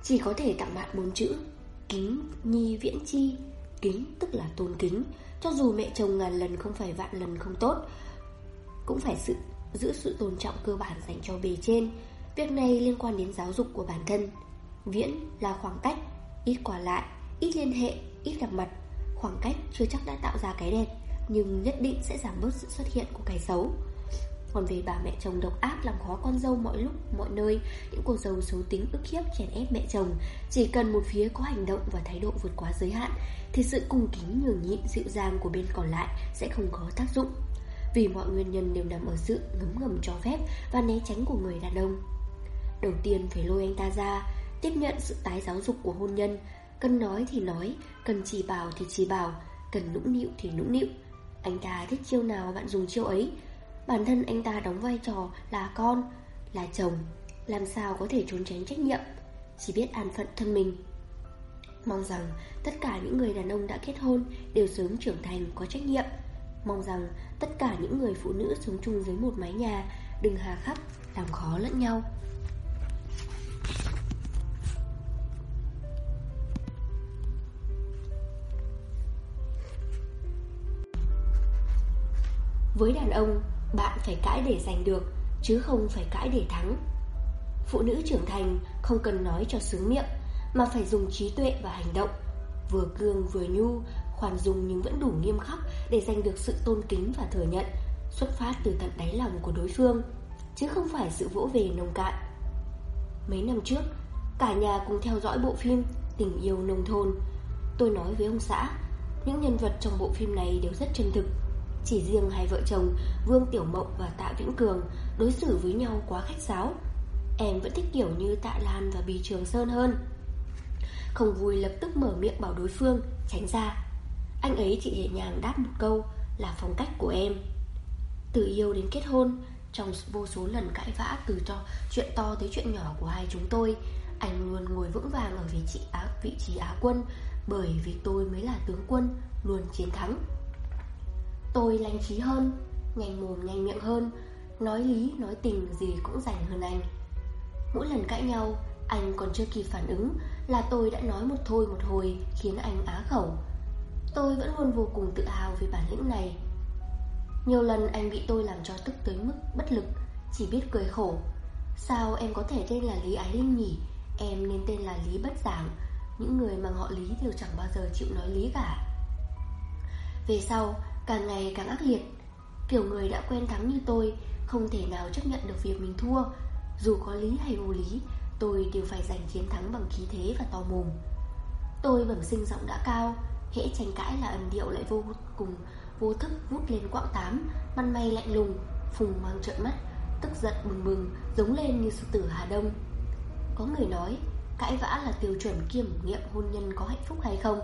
Speaker 1: Chỉ có thể tặng bạn bốn chữ Kính nhi viễn chi Kính tức là tôn kính Cho dù mẹ chồng ngàn lần không phải vạn lần không tốt Cũng phải sự giữ sự tôn trọng cơ bản dành cho bề trên. Việc này liên quan đến giáo dục của bản thân. Viễn là khoảng cách, ít qua lại, ít liên hệ, ít gặp mặt. Khoảng cách chưa chắc đã tạo ra cái đẹp, nhưng nhất định sẽ giảm bớt sự xuất hiện của cái xấu. Còn về bà mẹ chồng độc ác làm khó con dâu mọi lúc, mọi nơi Những cô dâu xấu tính ức hiếp chèn ép mẹ chồng Chỉ cần một phía có hành động và thái độ vượt quá giới hạn Thì sự cung kính nhường nhịn dịu dàng của bên còn lại sẽ không có tác dụng Vì mọi nguyên nhân đều nằm ở sự ngấm ngầm cho phép và né tránh của người đàn ông Đầu tiên phải lôi anh ta ra Tiếp nhận sự tái giáo dục của hôn nhân Cần nói thì nói Cần chỉ bảo thì chỉ bảo Cần nũng nịu thì nũng nịu. Anh ta thích chiêu nào bạn dùng chiêu ấy. Bản thân anh ta đóng vai trò là con, là chồng Làm sao có thể trốn tránh trách nhiệm? Chỉ biết an phận thân mình. Mong rằng tất cả những người đàn ông đã kết hôn Đều sớm trưởng thành có trách nhiệm. Mong rằng tất cả những người phụ nữ sống chung dưới một mái nhà Đừng hà khắc, làm khó lẫn nhau. Với đàn ông, bạn phải cãi để giành được, chứ không phải cãi để thắng. Phụ nữ trưởng thành không cần nói cho sướng miệng, mà phải dùng trí tuệ và hành động. Vừa cương vừa nhu, khoan dung nhưng vẫn đủ nghiêm khắc để giành được sự tôn kính và thừa nhận, xuất phát từ tận đáy lòng của đối phương, chứ không phải sự vỗ về nông cạn. Mấy năm trước, cả nhà cùng theo dõi bộ phim Tình yêu nông thôn. Tôi nói với ông xã, những nhân vật trong bộ phim này đều rất chân thực, chỉ riêng hai vợ chồng Vương Tiểu Mộng và Tạ Vĩnh Cường Đối xử với nhau quá khách sáo. Em vẫn thích kiểu như Tạ Lan và Bì Trường Sơn hơn. Không vui lập tức mở miệng bảo đối phương Tránh ra. Anh ấy chỉ nhẹ nhàng đáp một câu Là phong cách của em. Từ yêu đến kết hôn Trong vô số lần cãi vã từ cho chuyện to tới chuyện nhỏ của hai chúng tôi Anh luôn ngồi vững vàng ở vị trí Á, vị trí Á quân Bởi vì tôi mới là tướng quân Luôn chiến thắng. Tôi lành trí hơn Nhanh mồm nhanh miệng hơn Nói lý, nói tình gì cũng rảnh hơn anh. Mỗi lần cãi nhau Anh còn chưa kịp phản ứng Là tôi đã nói một thôi một hồi Khiến anh á khẩu. Tôi vẫn luôn vô cùng tự hào về bản lĩnh này. Nhiều lần anh bị tôi làm cho tức tới mức bất lực Chỉ biết cười khổ. Sao em có thể tên là Lý Ái Linh nhỉ? Em nên tên là Lý Bất Giảng. Những người mà họ Lý đều chẳng bao giờ chịu nói lý cả. Về sau càng ngày càng ác liệt. Kiểu người đã quen thắng như tôi không thể nào chấp nhận được việc mình thua. Dù có lý hay vô lý, tôi đều phải giành chiến thắng bằng khí thế và to mồm. Tôi bẩm sinh giọng đã cao, hễ tranh cãi là ẩn điệu lại vô cùng vô thức vút lên quãng tám, mặt mày lạnh lùng, phùng mang trợn mắt, tức giận bừng bừng, giống lên như sư tử Hà Đông. Có người nói, cãi vã là tiêu chuẩn kiểm nghiệm hôn nhân có hạnh phúc hay không.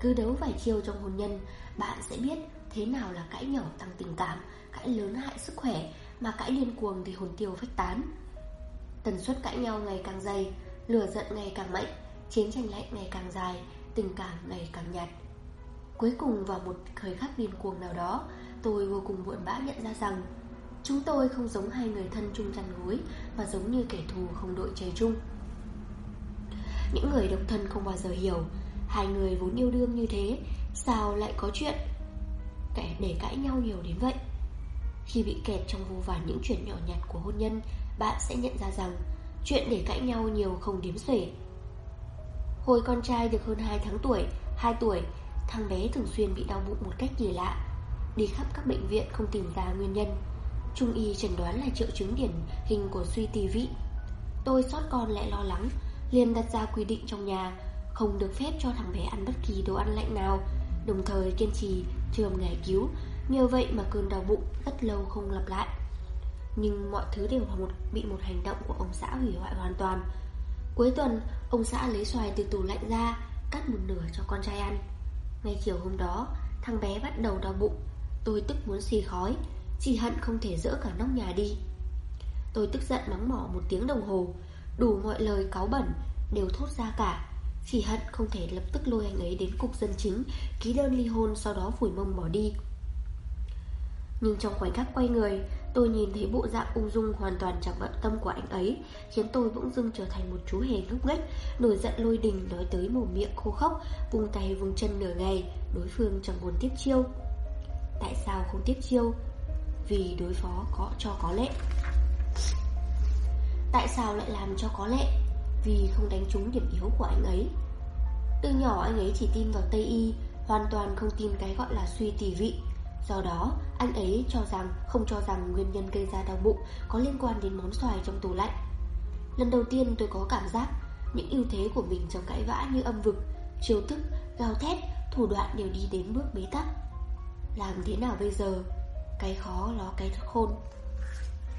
Speaker 1: Cứ đấu vài chiêu trong hôn nhân, bạn sẽ biết Thế nào là cãi nhỏ tăng tình cảm, Cãi lớn hại sức khỏe, Mà cãi điên cuồng thì hồn tiêu phách tán. Tần suất cãi nhau ngày càng dày, Lửa giận ngày càng mạnh, Chiến tranh lạnh ngày càng dài, Tình cảm ngày càng nhạt. Cuối cùng vào một thời khắc điên cuồng nào đó, Tôi vô cùng buồn bã nhận ra rằng, Chúng tôi không giống hai người thân chung chăn gối, Mà giống như kẻ thù không đội trời chung. Những người độc thân không bao giờ hiểu, Hai người vốn yêu đương như thế, Sao lại có chuyện? Kẻ để cãi nhau nhiều đến vậy. Khi bị kẹt trong vô vàn những chuyện nhỏ nhặt của hôn nhân, Bạn sẽ nhận ra rằng Chuyện để cãi nhau nhiều không đếm xuể. Hồi con trai được hơn 2 tháng tuổi 2 tuổi, Thằng bé thường xuyên bị đau bụng một cách kỳ lạ. Đi khắp các bệnh viện không tìm ra nguyên nhân. Trung y chẩn đoán là triệu chứng điển hình của suy tỳ vị. Tôi sót con lại lo lắng, liền đặt ra quy định trong nhà, Không được phép cho thằng bé ăn bất kỳ đồ ăn lạnh nào, Đồng thời kiên trì trường ngày cứu Nhờ vậy mà cơn đau bụng rất lâu không lặp lại. Nhưng mọi thứ đều một, bị một hành động của ông xã hủy hoại hoàn toàn. Cuối tuần, ông xã lấy xoài từ tủ lạnh ra Cắt một nửa cho con trai ăn. Ngay chiều hôm đó, thằng bé bắt đầu đau bụng. Tôi tức muốn xì khói Chỉ hận không thể dỡ cả nóc nhà đi. Tôi tức giận mắng mỏ một tiếng đồng hồ Đủ mọi lời cáu bẩn Đều thốt ra cả chỉ hận không thể lập tức lôi anh ấy đến cục dân chính, Ký đơn ly hôn sau đó phủi mông bỏ đi. Nhưng trong khoảnh khắc quay người, Tôi nhìn thấy bộ dạng ung dung hoàn toàn chẳng bận tâm của anh ấy, Khiến tôi bỗng dưng trở thành một chú hề ngốc nghếch, Nổi giận lôi đình nói tới mồm miệng khô khốc Vùng tay vùng chân nửa ngày, Đối phương chẳng buồn tiếp chiêu. Tại sao không tiếp chiêu? Vì đối phó có cho có lệ. Tại sao lại làm cho có lệ? Vì không đánh trúng điểm yếu của anh ấy. Từ nhỏ anh ấy chỉ tin vào Tây Y Hoàn toàn không tin cái gọi là suy tỳ vị. Do đó anh ấy cho rằng Không cho rằng nguyên nhân gây ra đau bụng Có liên quan đến món xoài trong tủ lạnh. Lần đầu tiên tôi có cảm giác Những ưu thế của mình trong cãi vã như âm vực Chiêu thức, gào thét Thủ đoạn đều đi đến bước bế tắc. Làm thế nào bây giờ? Cái khó ló cái khôn.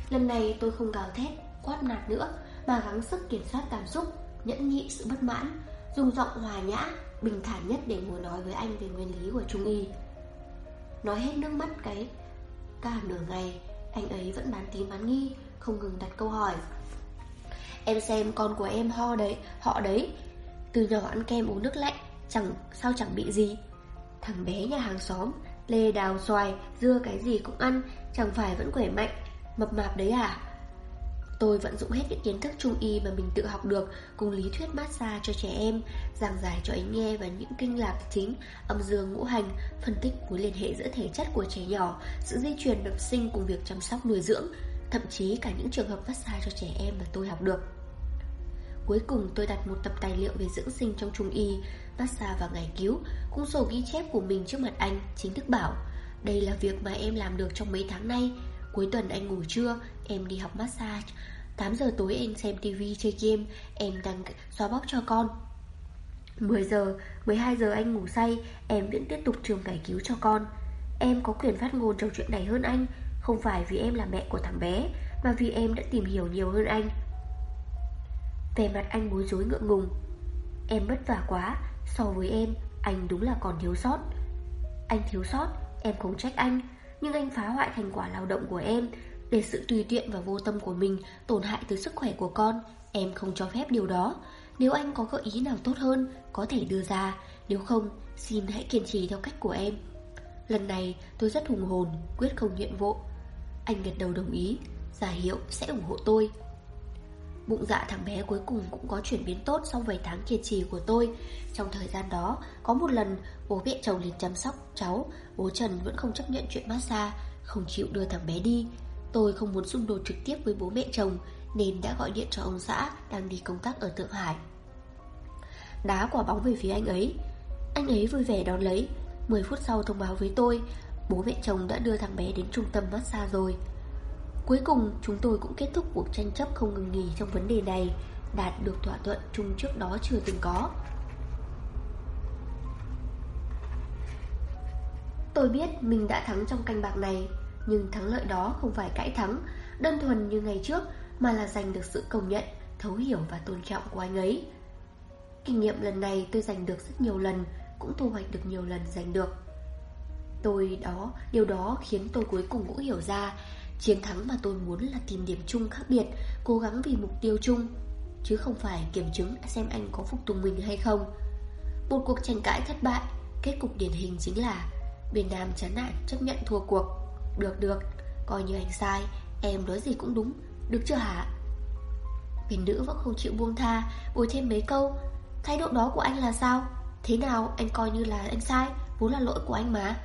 Speaker 1: Lần này tôi không gào thét Quát nạt nữa mà gắng sức kiểm soát cảm xúc, Nhẫn nhị sự bất mãn, Dùng giọng hòa nhã, Bình thản nhất để ngồi nói với anh về nguyên lý của Trung Y. Nói hết nước mắt cái, Cả nửa ngày, Anh ấy vẫn bán tín bán nghi, Không ngừng đặt câu hỏi. Em xem con của em ho đấy, Họ đấy, Từ nhỏ ăn kem uống nước lạnh, Chẳng, sao chẳng bị gì? Thằng bé nhà hàng xóm, Lê đào xoài, Dưa cái gì cũng ăn, Chẳng phải vẫn khỏe mạnh, Mập mạp đấy à? Tôi vận dụng hết những kiến thức trung y mà mình tự học được cùng lý thuyết massage cho trẻ em, giảng giải cho anh nghe và những kinh lạc chính, âm dương ngũ hành, phân tích mối liên hệ giữa thể chất của trẻ nhỏ, sự di truyền bẩm sinh cùng việc chăm sóc nuôi dưỡng, thậm chí cả những trường hợp massage cho trẻ em mà tôi học được. Cuối cùng tôi đặt một tập tài liệu về dưỡng sinh trong trung y, massage và ngày cứu, cùng sổ ghi chép của mình trước mặt anh, chính thức bảo. Đây là việc mà em làm được trong mấy tháng nay, Cuối tuần anh ngủ trưa Em đi học massage. 8 giờ tối anh xem tivi chơi game Em đang xóa bóp cho con. 10 giờ, 12 giờ anh ngủ say Em vẫn tiếp tục trường giải cứu cho con. Em có quyền phát ngôn trong chuyện này hơn anh Không phải vì em là mẹ của thằng bé Mà vì em đã tìm hiểu nhiều hơn anh. Về mặt anh bối rối ngượng ngùng. Em vất vả quá So với em, anh đúng là còn thiếu sót. Anh thiếu sót, em không trách anh nhưng anh phá hoại thành quả lao động của em, Để sự tùy tiện và vô tâm của mình Tổn hại tới sức khỏe của con, Em không cho phép điều đó. Nếu anh có gợi ý nào tốt hơn, Có thể đưa ra. Nếu không, xin hãy kiên trì theo cách của em. Lần này, tôi rất hùng hồn, Quyết không nhượng vộ Anh gật đầu đồng ý, Giả hiệu sẽ ủng hộ tôi. Bụng dạ thằng bé cuối cùng cũng có chuyển biến tốt sau vài tháng kiên trì của tôi. Trong thời gian đó, có một lần bố mẹ chồng liền chăm sóc cháu, bố Trần vẫn không chấp nhận chuyện massage, không chịu đưa thằng bé đi. Tôi không muốn xung đột trực tiếp với bố mẹ chồng nên đã gọi điện cho ông xã đang đi công tác ở Thượng Hải. Đá quả bóng về phía anh ấy. Anh ấy vui vẻ đón lấy. 10 phút sau thông báo với tôi, bố mẹ chồng đã đưa thằng bé đến trung tâm massage rồi. Cuối cùng chúng tôi cũng kết thúc cuộc tranh chấp không ngừng nghỉ trong vấn đề này Đạt được thỏa thuận chung trước đó chưa từng có. Tôi biết mình đã thắng trong canh bạc này Nhưng thắng lợi đó không phải cãi thắng Đơn thuần như ngày trước Mà là giành được sự công nhận Thấu hiểu và tôn trọng của anh ấy. Kinh nghiệm lần này tôi giành được rất nhiều lần Cũng thu hoạch được nhiều lần giành được. Tôi đó, điều đó khiến tôi cuối cùng cũng hiểu ra Chiến thắng mà tôi muốn là tìm điểm chung khác biệt Cố gắng vì mục tiêu chung Chứ không phải kiểm chứng xem anh có phục tùng mình hay không. Một cuộc tranh cãi thất bại Kết cục điển hình chính là Bên Nam chán nản chấp nhận thua cuộc. Được được, coi như anh sai Em nói gì cũng đúng, được chưa hả? Bên nữ vẫn không chịu buông tha Bồi thêm mấy câu Thái độ đó của anh là sao? Thế nào anh coi như là anh sai Vốn là lỗi của anh mà.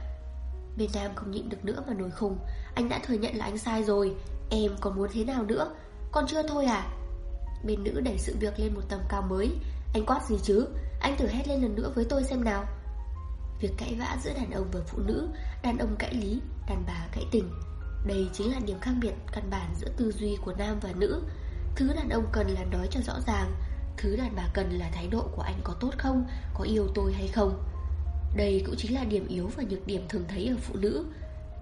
Speaker 1: Bên Nam không nhịn được nữa mà nổi khùng. Anh đã thừa nhận là anh sai rồi. Em còn muốn thế nào nữa? Còn chưa thôi à? Bên nữ đẩy sự việc lên một tầm cao mới. Anh quát gì chứ? Anh thử hét lên lần nữa với tôi xem nào. Việc cãi vã giữa đàn ông và phụ nữ Đàn ông cãi lý, đàn bà cãi tình. Đây chính là điểm khác biệt căn bản giữa tư duy của nam và nữ. Thứ đàn ông cần là nói cho rõ ràng Thứ đàn bà cần là thái độ của anh có tốt không Có yêu tôi hay không đây cũng chính là điểm yếu và nhược điểm thường thấy ở phụ nữ.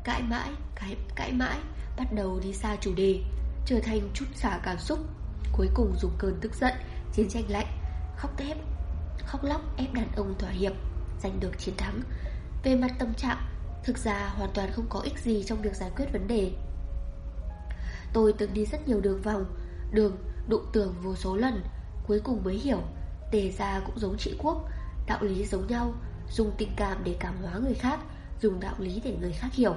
Speaker 1: Cãi mãi, cãi, cãi mãi Bắt đầu đi xa chủ đề Trở thành chút xả cảm xúc. Cuối cùng dùng cơn tức giận Chiến tranh lạnh Khóc tép Khóc lóc ép đàn ông thỏa hiệp Giành được chiến thắng. Về mặt tâm trạng Thực ra hoàn toàn không có ích gì trong việc giải quyết vấn đề. Tôi từng đi rất nhiều đường vòng Đường đụng tường vô số lần Cuối cùng mới hiểu tề ra cũng giống trị quốc Đạo lý giống nhau. Dùng tình cảm để cảm hóa người khác Dùng đạo lý để người khác hiểu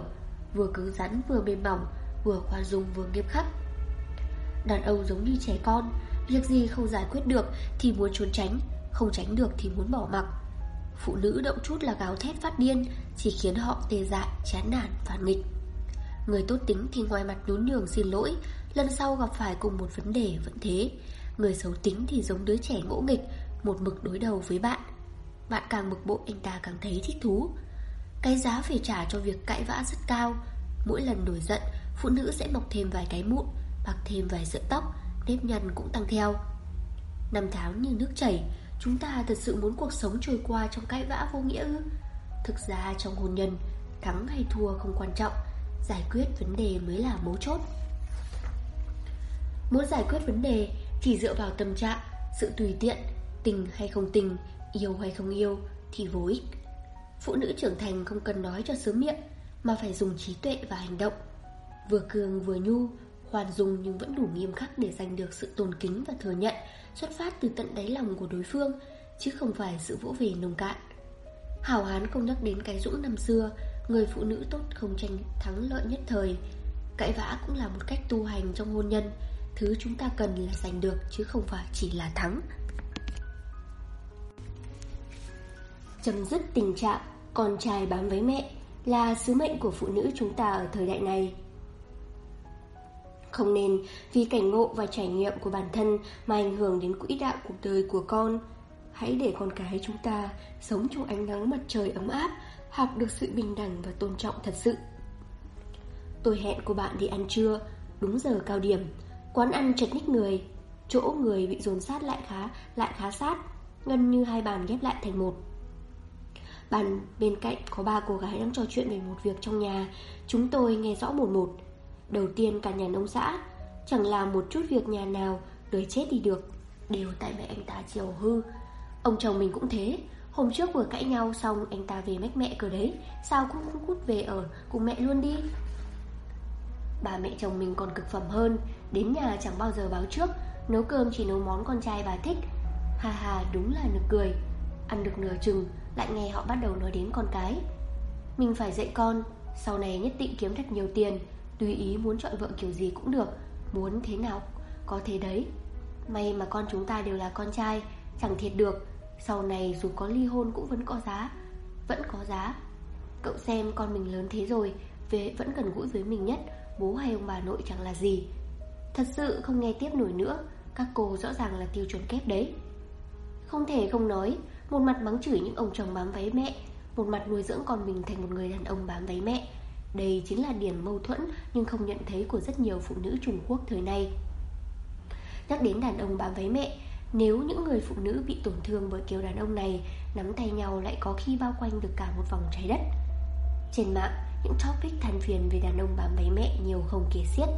Speaker 1: Vừa cứng rắn vừa mềm mỏng Vừa khoan dung vừa nghiêm khắc. Đàn ông giống như trẻ con Việc gì không giải quyết được Thì muốn trốn tránh Không tránh được thì muốn bỏ mặc. Phụ nữ động chút là gào thét phát điên Chỉ khiến họ tê dại, chán nản, phản nghịch. Người tốt tính thì ngoài mặt nhún nhường xin lỗi Lần sau gặp phải cùng một vấn đề vẫn thế. Người xấu tính thì giống đứa trẻ ngỗ nghịch Một mực đối đầu với bạn. Bạn càng bực bội, anh ta càng thấy thích thú. Cái giá phải trả cho việc cãi vã rất cao. Mỗi lần nổi giận, Phụ nữ sẽ mọc thêm vài cái mụn Bạc thêm vài sợi tóc, Nếp nhăn cũng tăng theo. Năm tháng như nước chảy, Chúng ta thật sự muốn cuộc sống trôi qua trong cãi vã vô nghĩa ư? Thực ra trong hôn nhân, Thắng hay thua không quan trọng, Giải quyết vấn đề mới là mấu chốt. Muốn giải quyết vấn đề Chỉ dựa vào tâm trạng, Sự tùy tiện, Tình hay không tình Yêu hay không yêu Thì vô ích. Phụ nữ trưởng thành không cần nói cho sớm miệng, Mà phải dùng trí tuệ và hành động. Vừa cường vừa nhu Hoàn dung nhưng vẫn đủ nghiêm khắc để giành được sự tôn kính và thừa nhận, Xuất phát từ tận đáy lòng của đối phương, Chứ không phải sự vỗ về nông cạn. Hảo hán không nhắc đến cái dũng năm xưa, Người phụ nữ tốt không tranh thắng lợi nhất thời. Cãi vã cũng là một cách tu hành trong hôn nhân, Thứ chúng ta cần là giành được Chứ không phải chỉ là thắng. Chấm dứt tình trạng Con trai bám với mẹ Là sứ mệnh của phụ nữ chúng ta ở thời đại này Không nên vì cảnh ngộ và trải nghiệm của bản thân Mà ảnh hưởng đến quỹ đạo cuộc đời của con Hãy để con cái chúng ta Sống trong ánh nắng mặt trời ấm áp học được sự bình đẳng và tôn trọng thật sự. Tôi hẹn cô bạn đi ăn trưa, đúng giờ cao điểm. Quán ăn chật ních người, chỗ người bị dồn sát lại khá, lại khá sát, gần như hai bàn ghép lại thành một. Bàn bên cạnh có ba cô gái đang trò chuyện về một việc trong nhà, chúng tôi nghe rõ một một. Đầu tiên cả nhà nông xã, chẳng làm một chút việc nhà nào, đời chết đi được, đều tại mẹ anh ta chiều hư. Ông chồng mình cũng thế, Hôm trước vừa cãi nhau xong anh ta về mách mẹ cơ đấy Sao cũng không cút về ở cùng mẹ luôn đi. Bà mẹ chồng mình còn cực phẩm hơn Đến nhà chẳng bao giờ báo trước Nấu cơm chỉ nấu món con trai bà thích. Hà hà đúng là nực cười. Ăn được nửa chừng, Lại nghe họ bắt đầu nói đến con cái. Mình phải dạy con, Sau này nhất định kiếm thật nhiều tiền, Tùy ý muốn chọn vợ kiểu gì cũng được, Muốn thế nào có thế đấy. May mà con chúng ta đều là con trai, Chẳng thiệt được, sau này dù có ly hôn cũng vẫn có giá, Vẫn có giá. Cậu xem con mình lớn thế rồi, về Vẫn gần gũi với mình nhất, Bố hay ông bà nội chẳng là gì. Thật sự không nghe tiếp nổi nữa, Các cô rõ ràng là tiêu chuẩn kép đấy. Không thể không nói một mặt mắng chửi những ông chồng bám váy mẹ Một mặt nuôi dưỡng con mình thành một người đàn ông bám váy mẹ. Đây chính là điểm mâu thuẫn Nhưng không nhận thấy của rất nhiều phụ nữ Trung Quốc thời nay. Nhắc đến đàn ông bám váy mẹ nếu những người phụ nữ bị tổn thương bởi kiểu đàn ông này Nắm tay nhau lại có khi bao quanh được cả một vòng trái đất. Trên mạng, những topic than phiền về đàn ông bám váy mẹ nhiều không kể xiết.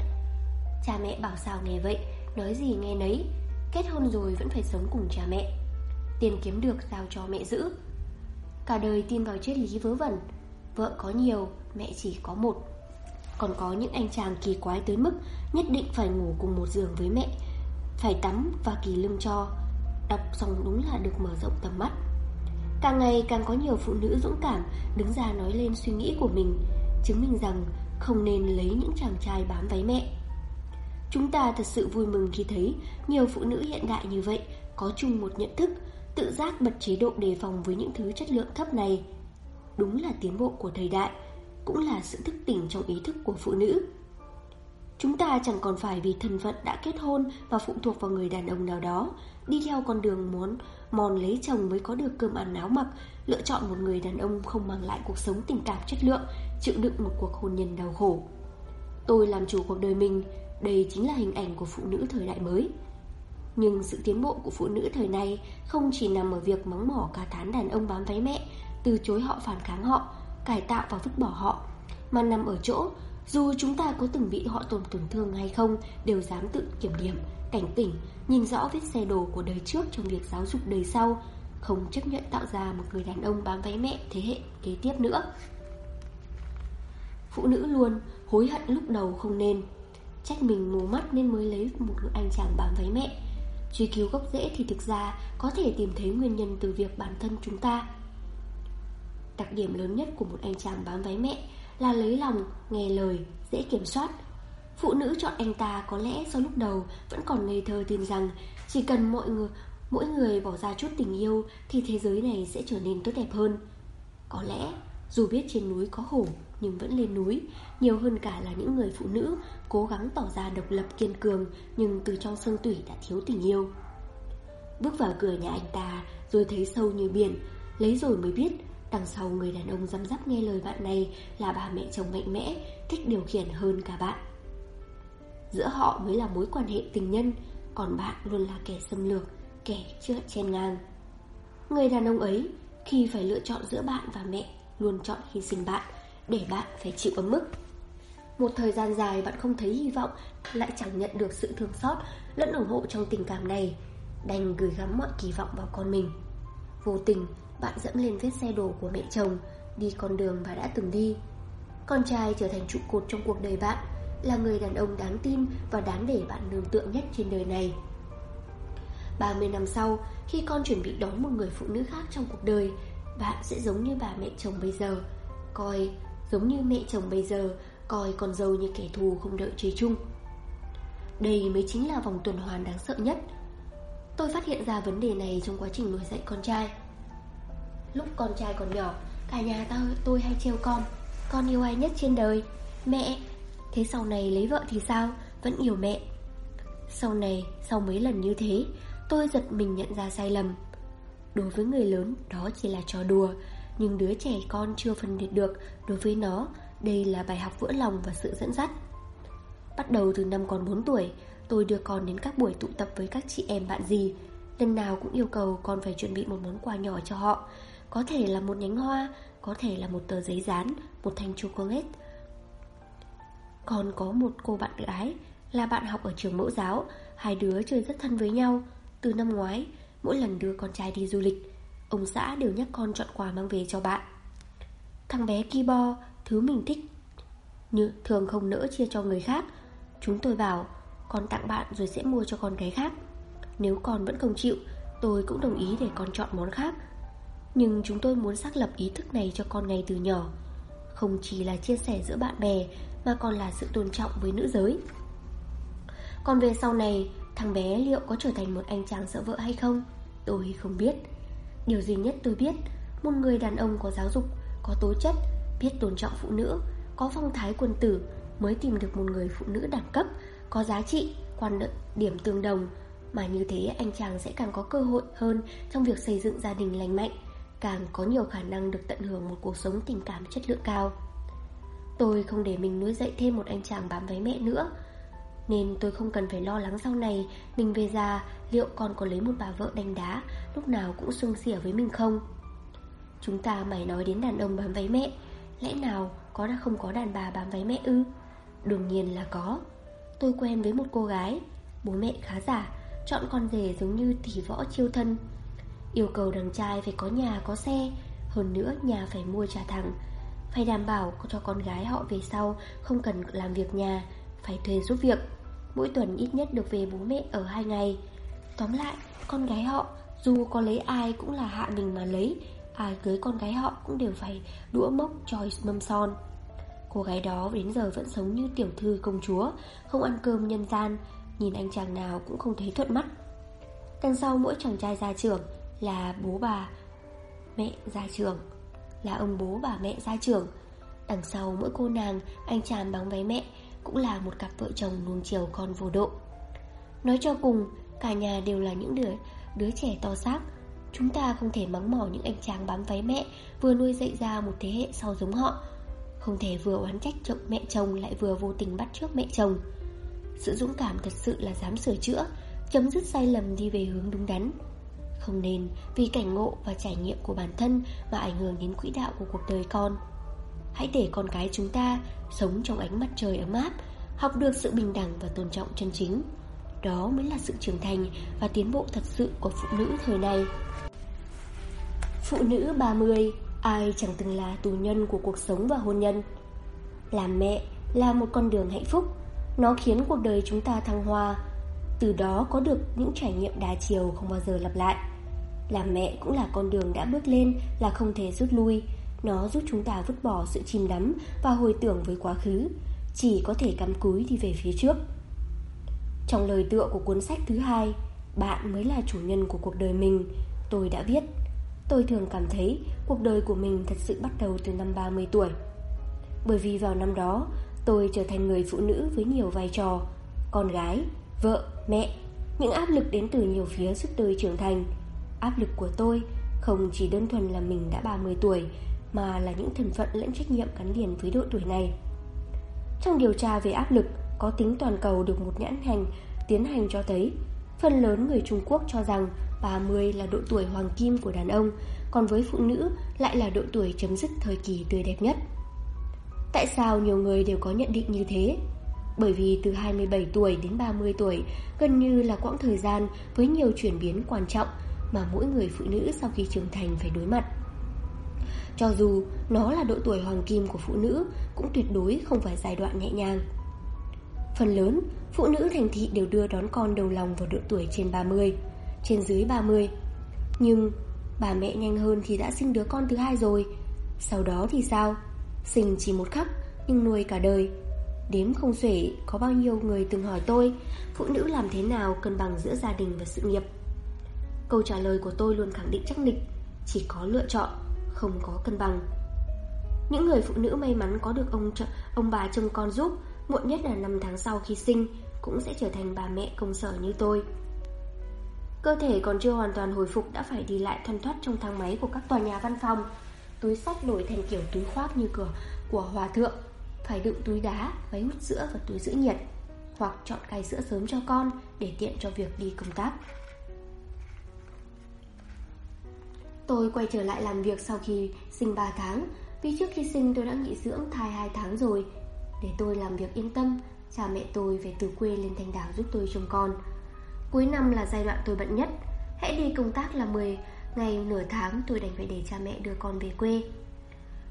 Speaker 1: Cha mẹ bảo sao nghe vậy, nói gì nghe nấy Kết hôn rồi vẫn phải sống cùng cha mẹ. Tiền kiếm được giao cho mẹ giữ. Cả đời tin vào triết lý vớ vẩn Vợ có nhiều, mẹ chỉ có một. Còn có những anh chàng kỳ quái tới mức Nhất định phải ngủ cùng một giường với mẹ phải tắm và kỳ lưng cho. Đọc xong đúng là được mở rộng tầm mắt. Càng ngày càng có nhiều phụ nữ dũng cảm Đứng ra nói lên suy nghĩ của mình Chứng minh rằng không nên lấy những chàng trai bám váy mẹ. Chúng ta thật sự vui mừng khi thấy Nhiều phụ nữ hiện đại như vậy Có chung một nhận thức Tự giác bật chế độ đề phòng với những thứ chất lượng thấp này Đúng là tiến bộ của thời đại Cũng là sự thức tỉnh trong ý thức của phụ nữ Chúng ta chẳng còn phải vì thân phận đã kết hôn và phụ thuộc vào người đàn ông nào đó, đi theo con đường muốn mòn lấy chồng mới có được cơm ăn áo mặc, lựa chọn một người đàn ông không mang lại cuộc sống tình cảm chất lượng, chịu đựng một cuộc hôn nhân đau khổ. Tôi làm chủ cuộc đời mình, đây chính là hình ảnh của phụ nữ thời đại mới. Nhưng sự tiến bộ của phụ nữ thời nay không chỉ nằm ở việc mắng mỏ cả thán đàn ông bám váy mẹ, từ chối họ phản kháng họ, cải tạo và vứt bỏ họ, mà nằm ở chỗ dù chúng ta có từng bị họ tổn tổn thương hay không Đều dám tự kiểm điểm, cảnh tỉnh Nhìn rõ vết xe đồ của đời trước trong việc giáo dục đời sau Không chấp nhận tạo ra một người đàn ông bám váy mẹ thế hệ kế tiếp nữa. Phụ nữ luôn hối hận lúc đầu không nên Trách mình mù mắt nên mới lấy một người anh chàng bám váy mẹ. Truy cứu gốc rễ thì thực ra có thể tìm thấy nguyên nhân từ việc bản thân chúng ta Đặc điểm lớn nhất của một anh chàng bám váy mẹ là lấy lòng, nghe lời, dễ kiểm soát. Phụ nữ chọn anh ta có lẽ do lúc đầu vẫn còn ngây thơ tin rằng chỉ cần mọi người, mỗi người bỏ ra chút tình yêu thì thế giới này sẽ trở nên tốt đẹp hơn. Có lẽ dù biết trên núi có hổ, nhưng vẫn lên núi. Nhiều hơn cả là những người phụ nữ, Cố gắng tỏ ra độc lập kiên cường, Nhưng từ trong sân tủy đã thiếu tình yêu. Bước vào cửa nhà anh ta, Rồi thấy sâu như biển. Lấy rồi mới biết, Đằng sau người đàn ông dám dắp nghe lời bạn này Là bà mẹ chồng mạnh mẽ, Thích điều khiển hơn cả bạn. Giữa họ mới là mối quan hệ tình nhân, Còn bạn luôn là kẻ xâm lược, Kẻ chưa chen ngang. Người đàn ông ấy, Khi phải lựa chọn giữa bạn và mẹ Luôn chọn hy sinh bạn, Để bạn phải chịu ấm mức. Một thời gian dài bạn không thấy hy vọng, Lại chẳng nhận được sự thương xót, Lẫn ủng hộ trong tình cảm này, Đành gửi gắm mọi kỳ vọng vào con mình. Vô tình, bạn dẫm lên vết xe đổ của mẹ chồng, Đi con đường bà đã từng đi. Con trai trở thành trụ cột trong cuộc đời bạn, Là người đàn ông đáng tin Và đáng để bạn nương tựa nhất trên đời này. 30 năm sau, Khi con chuẩn bị đón một người phụ nữ khác trong cuộc đời bạn sẽ giống như bà mẹ chồng bây giờ. Coi, giống như mẹ chồng bây giờ, Coi con dâu như kẻ thù không đợi chơi chung. Đây mới chính là vòng tuần hoàn đáng sợ nhất. Tôi phát hiện ra vấn đề này trong quá trình nuôi dạy con trai. Lúc con trai còn nhỏ, Cả nhà ta, tôi hay trêu con. Con yêu ai nhất trên đời? Mẹ. Thế sau này lấy vợ thì sao? Vẫn yêu mẹ. Sau này, sau mấy lần như thế, Tôi giật mình nhận ra sai lầm. Đối với người lớn, đó chỉ là trò đùa, Nhưng đứa trẻ con chưa phân biệt được Đối với nó, Đây là bài học vỡ lòng và sự dẫn dắt. Bắt đầu từ năm còn 4 tuổi, Tôi đưa con đến các buổi tụ tập với các chị em bạn gì Lần nào cũng yêu cầu con phải chuẩn bị một món quà nhỏ cho họ. Có thể là một nhánh hoa, Có thể là một tờ giấy dán, Một thanh chocolate. Còn có một cô bạn gái, Là bạn học ở trường mẫu giáo. Hai đứa chơi rất thân với nhau. Từ năm ngoái Mỗi lần đưa con trai đi du lịch, Ông xã đều nhắc con chọn quà mang về cho bạn. Thằng bé Kibo, Thứ mình thích, Như thường không nỡ chia cho người khác, Chúng tôi bảo, Con tặng bạn rồi sẽ mua cho con cái khác. Nếu con vẫn không chịu, Tôi cũng đồng ý để con chọn món khác. Nhưng chúng tôi muốn xác lập ý thức này cho con ngay từ nhỏ. Không chỉ là chia sẻ giữa bạn bè, Mà còn là sự tôn trọng với nữ giới. Còn về sau này Thằng bé liệu có trở thành một anh chàng sợ vợ hay không? Tôi không biết. Điều duy nhất tôi biết, Một người đàn ông có giáo dục, Có tố chất, Biết tôn trọng phụ nữ, Có phong thái quân tử, Mới tìm được một người phụ nữ đẳng cấp, Có giá trị, Quan điểm tương đồng. Mà như thế, anh chàng sẽ càng có cơ hội hơn Trong việc xây dựng gia đình lành mạnh, Càng có nhiều khả năng được tận hưởng một cuộc sống tình cảm chất lượng cao. Tôi không để mình nuôi dạy thêm một anh chàng bám váy mẹ nữa nên tôi không cần phải lo lắng sau này. Mình về già, liệu còn có lấy một bà vợ đánh đá, Lúc nào cũng xung xỉa với mình không? Chúng ta mày nói đến đàn ông bám váy mẹ. Lẽ nào có đã không có đàn bà bám váy mẹ ư? Đương nhiên là có. Tôi quen với một cô gái, Bố mẹ khá giả, Chọn con rể giống như tỷ võ chiêu thân. Yêu cầu đàn trai phải có nhà, có xe, Hơn nữa nhà phải mua trả thẳng. Phải đảm bảo cho con gái họ về sau Không cần làm việc nhà, Phải thuê giúp việc. Mỗi tuần ít nhất được về bố mẹ ở hai ngày. Tóm lại con gái họ Dù có lấy ai cũng là hạ mình mà lấy Ai cưới con gái họ cũng đều phải Đũa mốc choi mâm son. Cô gái đó đến giờ vẫn sống như tiểu thư công chúa Không ăn cơm nhân gian Nhìn anh chàng nào cũng không thấy thuận mắt. Đằng sau mỗi chàng trai gia trưởng Là bố bà Mẹ gia trưởng, Là ông bố bà mẹ gia trưởng. Đằng sau mỗi cô nàng Anh chàng bóng váy mẹ cũng là một cặp vợ chồng nuông chiều con vô độ. Nói cho cùng, cả nhà đều là những đứa đứa trẻ to xác. Chúng ta không thể mắng mỏ những anh chàng bám váy mẹ vừa nuôi dạy ra một thế hệ sau giống họ. Không thể vừa oán trách chồng mẹ chồng lại vừa vô tình bắt trước mẹ chồng. Sự dũng cảm thật sự là dám sửa chữa, chấm dứt sai lầm đi về hướng đúng đắn. Không nên vì cảnh ngộ và trải nghiệm của bản thân mà ảnh hưởng đến quỹ đạo của cuộc đời con. Hãy để con cái chúng ta sống trong ánh mặt trời ấm áp, học được sự bình đẳng và tôn trọng chân chính. Đó mới là sự trưởng thành và tiến bộ thật sự của phụ nữ thời nay. Phụ nữ 30, ai chẳng từng là tù nhân của cuộc sống và hôn nhân. Làm mẹ là một con đường hạnh phúc, nó khiến cuộc đời chúng ta thăng hoa, từ đó có được những trải nghiệm đa chiều không bao giờ lặp lại. Làm mẹ cũng là con đường đã bước lên là không thể rút lui, nó giúp chúng ta vứt bỏ sự chìm đắm và hồi tưởng với quá khứ, chỉ có thể cắm cúi đi về phía trước. Trong lời tựa của cuốn sách thứ hai, bạn mới là chủ nhân của cuộc đời mình, tôi đã viết. Tôi thường cảm thấy cuộc đời của mình thật sự bắt đầu từ năm 30 tuổi Bởi vì vào năm đó tôi trở thành người phụ nữ với nhiều vai trò Con gái, vợ, mẹ Những áp lực đến từ nhiều phía giúp tôi trưởng thành Áp lực của tôi không chỉ đơn thuần là mình đã 30 tuổi mà là những thân phận lẫn trách nhiệm gắn liền với độ tuổi này Trong điều tra về áp lực Có tính toàn cầu được một nhãn hành tiến hành cho thấy, Phần lớn người Trung Quốc cho rằng 30 là độ tuổi hoàng kim của đàn ông, Còn với phụ nữ lại là độ tuổi chấm dứt thời kỳ tươi đẹp nhất Tại sao nhiều người đều có nhận định như thế? Bởi vì từ 27 tuổi đến 30 tuổi, gần như là quãng thời gian với nhiều chuyển biến quan trọng mà mỗi người phụ nữ sau khi trưởng thành phải đối mặt. Cho dù nó là độ tuổi hoàng kim của phụ nữ cũng tuyệt đối không phải giai đoạn nhẹ nhàng. Phần lớn, phụ nữ thành thị đều đưa đón con đầu lòng vào độ tuổi trên 30, trên dưới 30. Nhưng bà mẹ nhanh hơn thì đã sinh đứa con thứ hai rồi. Sau đó thì sao? Sinh chỉ một khắc nhưng nuôi cả đời. Đếm không xuể có bao nhiêu người từng hỏi tôi phụ nữ làm thế nào cân bằng giữa gia đình và sự nghiệp. Câu trả lời của tôi luôn khẳng định chắc nịch Chỉ có lựa chọn, không có cân bằng. Những người phụ nữ may mắn có được ông ông bà trông con giúp Muộn nhất là 5 tháng sau khi sinh Cũng sẽ trở thành bà mẹ công sở như tôi. Cơ thể còn chưa hoàn toàn hồi phục Đã phải đi lại thoăn thoát trong thang máy của các tòa nhà văn phòng. Túi sách đổi thành kiểu túi khoác như cửa của hòa thượng Phải đựng túi đá, váy hút sữa và túi giữ nhiệt Hoặc chọn cai sữa sớm cho con Để tiện cho việc đi công tác. Tôi quay trở lại làm việc sau khi sinh 3 tháng. Vì trước khi sinh tôi đã nghỉ dưỡng thai 2 tháng rồi. Để tôi làm việc yên tâm Cha mẹ tôi về từ quê lên Thanh Đảo giúp tôi trông con. Cuối năm là giai đoạn tôi bận nhất. Hãy đi công tác là 10 ngày nửa tháng tôi đành phải để cha mẹ đưa con về quê.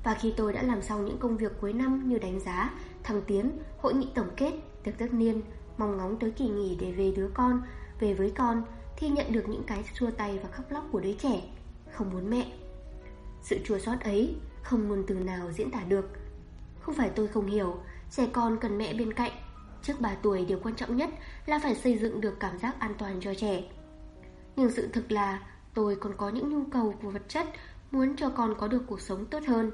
Speaker 1: Và khi tôi đã làm xong những công việc cuối năm như đánh giá, thăng tiến, hội nghị tổng kết, tiệc tất niên Mong ngóng tới kỳ nghỉ để về đứa con, về với con Thì nhận được những cái xua tay và khóc lóc của đứa trẻ không muốn mẹ. Sự chua xót ấy không ngôn từ nào diễn tả được. Không phải tôi không hiểu Trẻ con cần mẹ bên cạnh. Trước 3 tuổi điều quan trọng nhất là phải xây dựng được cảm giác an toàn cho trẻ. Nhưng sự thực là tôi còn có những nhu cầu của vật chất Muốn cho con có được cuộc sống tốt hơn.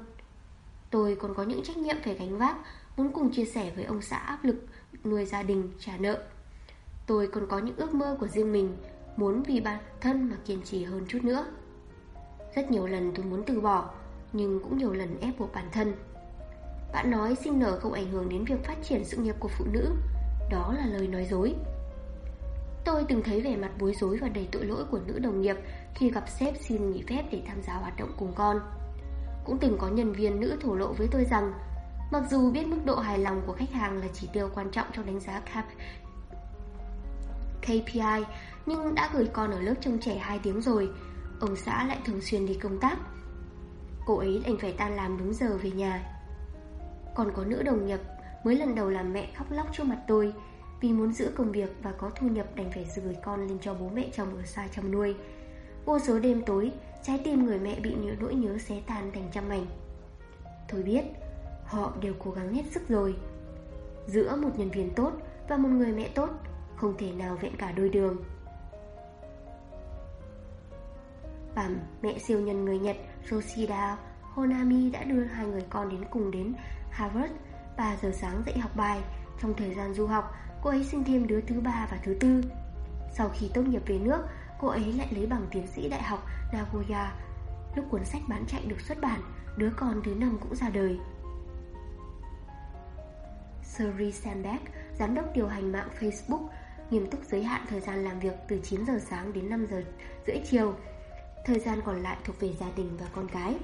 Speaker 1: Tôi còn có những trách nhiệm phải gánh vác Muốn cùng chia sẻ với ông xã áp lực Nuôi gia đình, trả nợ. Tôi còn có những ước mơ của riêng mình Muốn vì bản thân mà kiên trì hơn chút nữa rất nhiều lần tôi muốn từ bỏ, Nhưng cũng nhiều lần ép buộc bản thân. Bạn nói sinh nở không ảnh hưởng đến việc phát triển sự nghiệp của phụ nữ, Đó là lời nói dối. Tôi từng thấy vẻ mặt bối rối và đầy tội lỗi của nữ đồng nghiệp Khi gặp sếp xin nghỉ phép để tham gia hoạt động cùng con. Cũng từng có nhân viên nữ thổ lộ với tôi rằng, Mặc dù biết mức độ hài lòng của khách hàng là chỉ tiêu quan trọng trong đánh giá KPI Nhưng đã gửi con ở lớp trông trẻ 2 tiếng rồi Ông xã lại thường xuyên đi công tác. Cô ấy đành phải tan làm đúng giờ về nhà. Còn có nữ đồng nghiệp Mới lần đầu làm mẹ khóc lóc trước mặt tôi Vì muốn giữ công việc và có thu nhập Đành phải gửi con lên cho bố mẹ chồng ở xa chăm nuôi. Vô số đêm tối, Trái tim người mẹ bị những nỗi nhớ xé tan thành trăm mảnh. Tôi biết, Họ đều cố gắng hết sức rồi. Giữa một nhân viên tốt Và một người mẹ tốt, Không thể nào vẹn cả đôi đường. Và mẹ siêu nhân người Nhật Yoshida Honami đã đưa hai người con đến cùng đến Harvard 3 giờ sáng dạy học bài. Trong thời gian du học, cô ấy sinh thêm đứa thứ ba và thứ tư. Sau khi tốt nghiệp về nước, cô ấy lại lấy bằng tiến sĩ đại học Nagoya. Lúc cuốn sách bán chạy được xuất bản, đứa con thứ năm cũng ra đời. Suri Sandberg, giám đốc điều hành mạng Facebook, nghiêm túc giới hạn thời gian làm việc từ 9 giờ sáng đến 5 giờ rưỡi chiều Thời gian còn lại thuộc về gia đình và con cái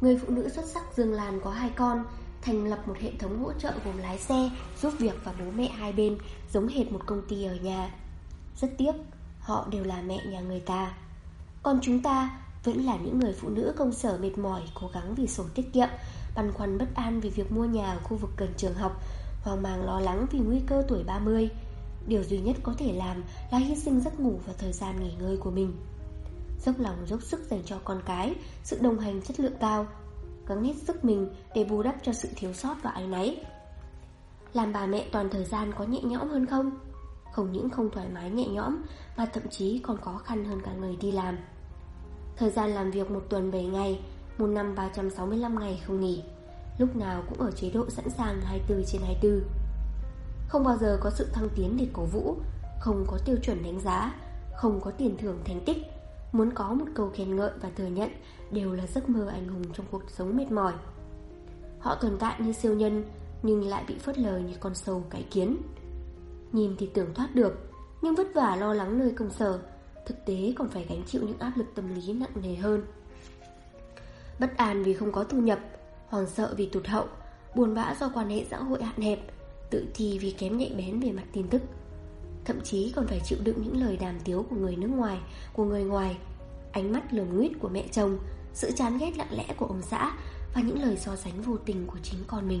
Speaker 1: Người phụ nữ xuất sắc Dương Lan có hai con, Thành lập một hệ thống hỗ trợ gồm lái xe, Giúp việc và bố mẹ hai bên, Giống hệt một công ty ở nhà. Rất tiếc, Họ đều là mẹ nhà người ta. Còn chúng ta vẫn là những người phụ nữ công sở mệt mỏi, Cố gắng vì sổ tiết kiệm, Băn khoăn bất an vì việc mua nhà ở khu vực gần trường học, Hoang mang lo lắng vì nguy cơ tuổi 30 Điều duy nhất có thể làm là hy sinh giấc ngủ và thời gian nghỉ ngơi của mình. Dốc lòng dốc sức dành cho con cái, Sự đồng hành chất lượng cao, Gắng hết sức mình để bù đắp cho sự thiếu sót và áy náy. Làm bà mẹ toàn thời gian có nhẹ nhõm hơn không? Không những không thoải mái nhẹ nhõm, Mà thậm chí còn khó khăn hơn cả người đi làm. Thời gian làm việc một tuần 7 ngày, Một năm 365 ngày không nghỉ. Lúc nào cũng ở chế độ sẵn sàng 24 trên 24 không bao giờ có sự thăng tiến để cổ vũ, Không có tiêu chuẩn đánh giá, Không có tiền thưởng thành tích. Muốn có một câu khen ngợi và thừa nhận Đều là giấc mơ anh hùng trong cuộc sống mệt mỏi. Họ tồn tại như siêu nhân, Nhưng lại bị phớt lờ như con sâu cái kiến. Nhìn thì tưởng thoát được, Nhưng vất vả lo lắng nơi công sở, Thực tế còn phải gánh chịu những áp lực tâm lý nặng nề hơn. Bất an vì không có thu nhập Hoàng sợ vì tụt hậu, Buồn bã do quan hệ xã hội hạn hẹp Tự ti vì kém nhạy bén về mặt tin tức. Thậm chí còn phải chịu đựng những lời đàm tiếu của người nước ngoài, Của người ngoài, Ánh mắt lườm nguyết của mẹ chồng, Sự chán ghét lặng lẽ của ông xã Và những lời so sánh vô tình của chính con mình.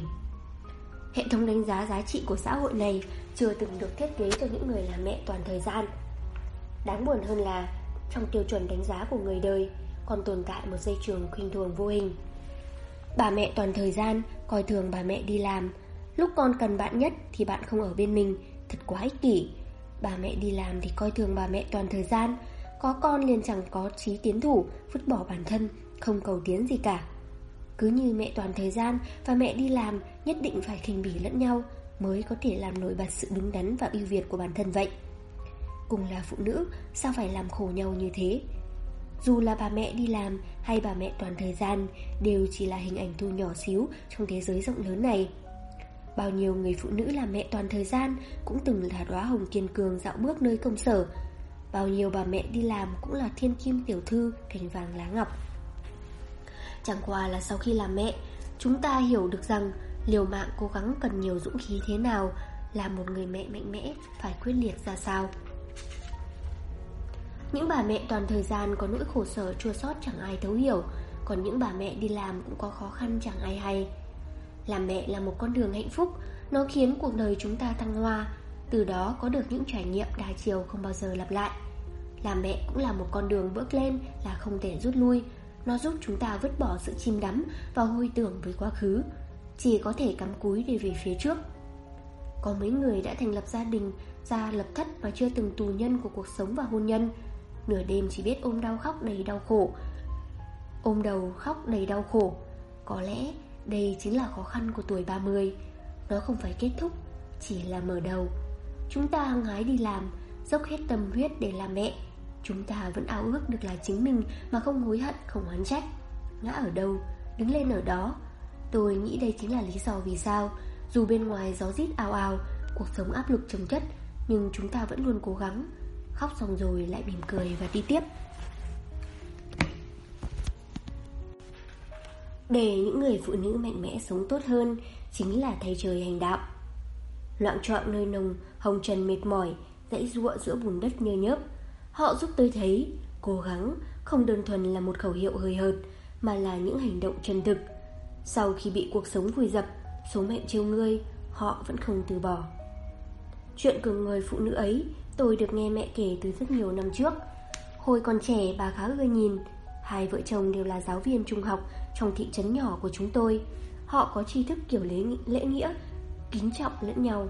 Speaker 1: Hệ thống đánh giá giá trị của xã hội này Chưa từng được thiết kế cho những người làm mẹ toàn thời gian. Đáng buồn hơn là, Trong tiêu chuẩn đánh giá của người đời Còn tồn tại một dây trường khuynh thường vô hình. Bà mẹ toàn thời gian Coi thường bà mẹ đi làm Lúc con cần bạn nhất thì bạn không ở bên mình. Thật quá ích kỷ. Bà mẹ đi làm thì coi thường bà mẹ toàn thời gian. Có con liền chẳng có trí tiến thủ, Vứt bỏ bản thân, Không cầu tiến gì cả. Cứ như mẹ toàn thời gian và mẹ đi làm, Nhất định phải khinh bỉ lẫn nhau, Mới có thể làm nổi bật sự đúng đắn và ưu việt của bản thân vậy. Cùng là phụ nữ, Sao phải làm khổ nhau như thế? Dù là bà mẹ đi làm Hay bà mẹ toàn thời gian, Đều chỉ là hình ảnh thu nhỏ xíu Trong thế giới rộng lớn này. Bao nhiêu người phụ nữ làm mẹ toàn thời gian Cũng từng là đóa hồng kiên cường dạo bước nơi công sở. Bao nhiêu bà mẹ đi làm Cũng là thiên kim tiểu thư, Cành vàng lá ngọc. Chẳng qua là sau khi làm mẹ, Chúng ta hiểu được rằng Liều mạng cố gắng cần nhiều dũng khí thế nào Là một người mẹ mạnh mẽ Phải quyết liệt ra sao. Những bà mẹ toàn thời gian Có nỗi khổ sở chua xót chẳng ai thấu hiểu, Còn những bà mẹ đi làm Cũng có khó khăn chẳng ai hay làm mẹ là một con đường hạnh phúc Nó khiến cuộc đời chúng ta thăng hoa. Từ đó có được những trải nghiệm đa chiều không bao giờ lặp lại. Làm mẹ cũng là một con đường bước lên là không thể rút lui. Nó giúp chúng ta vứt bỏ sự chim đắm và hôi tưởng với quá khứ. Chỉ có thể cắm cúi để về phía trước. Có mấy người đã thành lập gia đình, ra lập thất và chưa từng tù nhân của cuộc sống và hôn nhân. Nửa đêm chỉ biết ôm đau khóc đầy đau khổ. Ôm đầu khóc đầy đau khổ. Có lẽ đây chính là khó khăn của tuổi 30 Nó không phải kết thúc Chỉ là mở đầu. Chúng ta hăng hái đi làm Dốc hết tâm huyết để làm mẹ. Chúng ta vẫn ao ước được là chính mình Mà không hối hận, không oán trách. Ngã ở đâu, đứng lên ở đó. Tôi nghĩ đây chính là lý do vì sao Dù bên ngoài gió rít ào ào Cuộc sống áp lực trồng chất Nhưng chúng ta vẫn luôn cố gắng. Khóc xong rồi lại mỉm cười và đi tiếp. Để những người phụ nữ mạnh mẽ sống tốt hơn Chính là thay trời hành đạo. Loạn trọn nơi nồng, Hồng trần mệt mỏi, Dãy ruộng giữa bùn đất nhơ nhớp, Họ giúp tôi thấy Cố gắng không đơn thuần là một khẩu hiệu hời hợt, Mà là những hành động chân thực. Sau khi bị cuộc sống vùi dập, Số mệnh trêu ngươi, Họ vẫn không từ bỏ. Chuyện của người phụ nữ ấy, Tôi được nghe mẹ kể từ rất nhiều năm trước. Hồi còn trẻ, bà khá ưa nhìn Hai vợ chồng đều là giáo viên trung học trong thị trấn nhỏ của chúng tôi. Họ có tri thức kiểu lễ, lễ nghĩa Kính trọng lẫn nhau.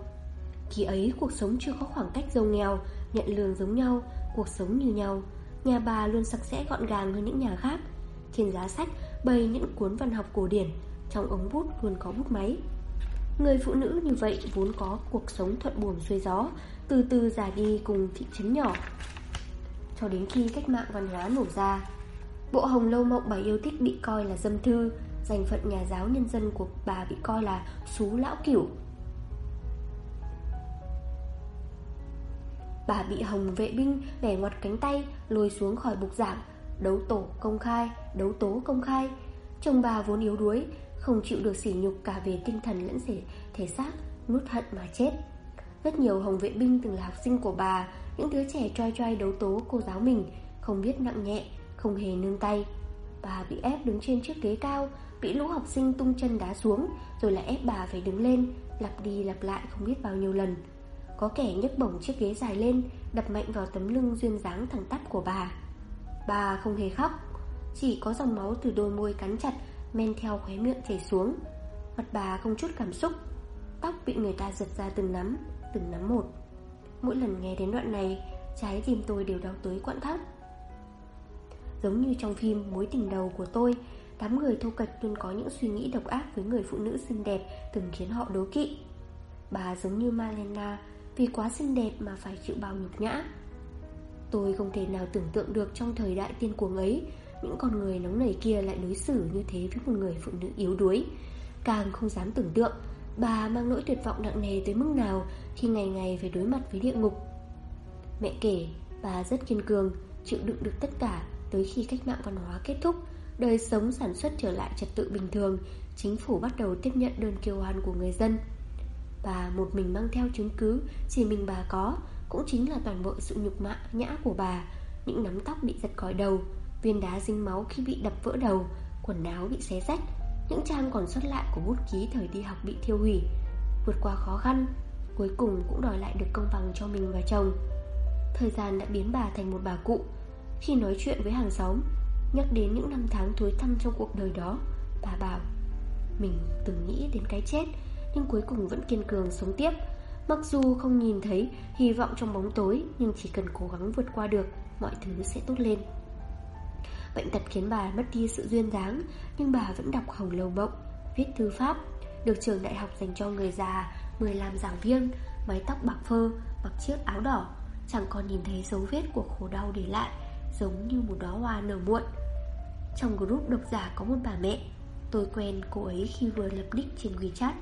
Speaker 1: Khi ấy cuộc sống chưa có khoảng cách giàu nghèo Nhận lương giống nhau Cuộc sống như nhau. Nhà bà luôn sạch sẽ gọn gàng hơn những nhà khác. Trên giá sách bày những cuốn văn học cổ điển Trong ống bút luôn có bút máy. Người phụ nữ như vậy vốn có cuộc sống thuận buồm xuôi gió Từ từ già đi cùng thị trấn nhỏ. Cho đến khi cách mạng văn hóa nổ ra Bộ hồng lâu mộng bà yêu thích bị coi là dâm thư. Danh phận nhà giáo nhân dân của bà bị coi là xú lão cửu Bà bị hồng vệ binh bẻ ngoặt cánh tay Lôi xuống khỏi bục giảng Đấu tổ công khai Đấu tố công khai. Chồng bà vốn yếu đuối Không chịu được sỉ nhục cả về tinh thần lẫn thể, thể xác nút hận mà chết. Rất nhiều hồng vệ binh từng là học sinh của bà Những đứa trẻ trai trai đấu tố cô giáo mình Không biết nặng nhẹ không hề nương tay. Bà bị ép đứng trên chiếc ghế cao, Bị lũ học sinh tung chân đá xuống, Rồi lại ép bà phải đứng lên, Lặp đi lặp lại không biết bao nhiêu lần. Có kẻ nhấc bổng chiếc ghế dài lên, Đập mạnh vào tấm lưng duyên dáng thẳng tắp của bà. Bà không hề khóc, Chỉ có dòng máu từ đôi môi cắn chặt, Men theo khóe miệng chảy xuống. Mặt bà không chút cảm xúc, Tóc bị người ta giật ra từng nắm Từng nắm một. Mỗi lần nghe đến đoạn này, Trái tim tôi đều đau tới quặn thắt. Giống như trong phim Mối tình đầu của tôi. Đám người thô kệch luôn có những suy nghĩ độc ác Với người phụ nữ xinh đẹp Từng khiến họ đố kỵ. Bà giống như Malena, Vì quá xinh đẹp mà phải chịu bao nhục nhã. Tôi không thể nào tưởng tượng được Trong thời đại tiên cuồng ấy, Những con người nóng nảy kia lại đối xử như thế Với một người phụ nữ yếu đuối. Càng không dám tưởng tượng, Bà mang nỗi tuyệt vọng nặng nề tới mức nào Khi ngày ngày phải đối mặt với địa ngục. Mẹ kể, Bà rất kiên cường, Chịu đựng được tất cả Tới khi cách mạng văn hóa kết thúc, Đời sống sản xuất trở lại trật tự bình thường, Chính phủ bắt đầu tiếp nhận đơn kêu oan của người dân. Bà một mình mang theo chứng cứ Chỉ mình bà có, Cũng chính là toàn bộ sự nhục mạ, nhã của bà, Những nắm tóc bị giật khỏi đầu, Viên đá dính máu khi bị đập vỡ đầu, Quần áo bị xé rách, Những trang còn sót lại của bút ký thời đi học bị thiêu hủy. Vượt qua khó khăn, Cuối cùng cũng đòi lại được công bằng cho mình và chồng. Thời gian đã biến bà thành một bà cụ khi nói chuyện với hàng xóm Nhắc đến những năm tháng thối thăm trong cuộc đời đó Bà bảo Mình từng nghĩ đến cái chết Nhưng cuối cùng vẫn kiên cường sống tiếp. Mặc dù không nhìn thấy hy vọng trong bóng tối Nhưng chỉ cần cố gắng vượt qua được Mọi thứ sẽ tốt lên. Bệnh tật khiến bà mất đi sự duyên dáng Nhưng bà vẫn đọc hồng lầu bộng, Viết thư pháp Được trường đại học dành cho người già mời làm giảng viên Mái tóc bạc phơ Mặc chiếc áo đỏ. Chẳng còn nhìn thấy dấu vết của khổ đau để lại. Giống như một đóa hoa nở muộn. Trong group độc giả có một bà mẹ, Tôi quen cô ấy khi vừa lập nick trên WeChat.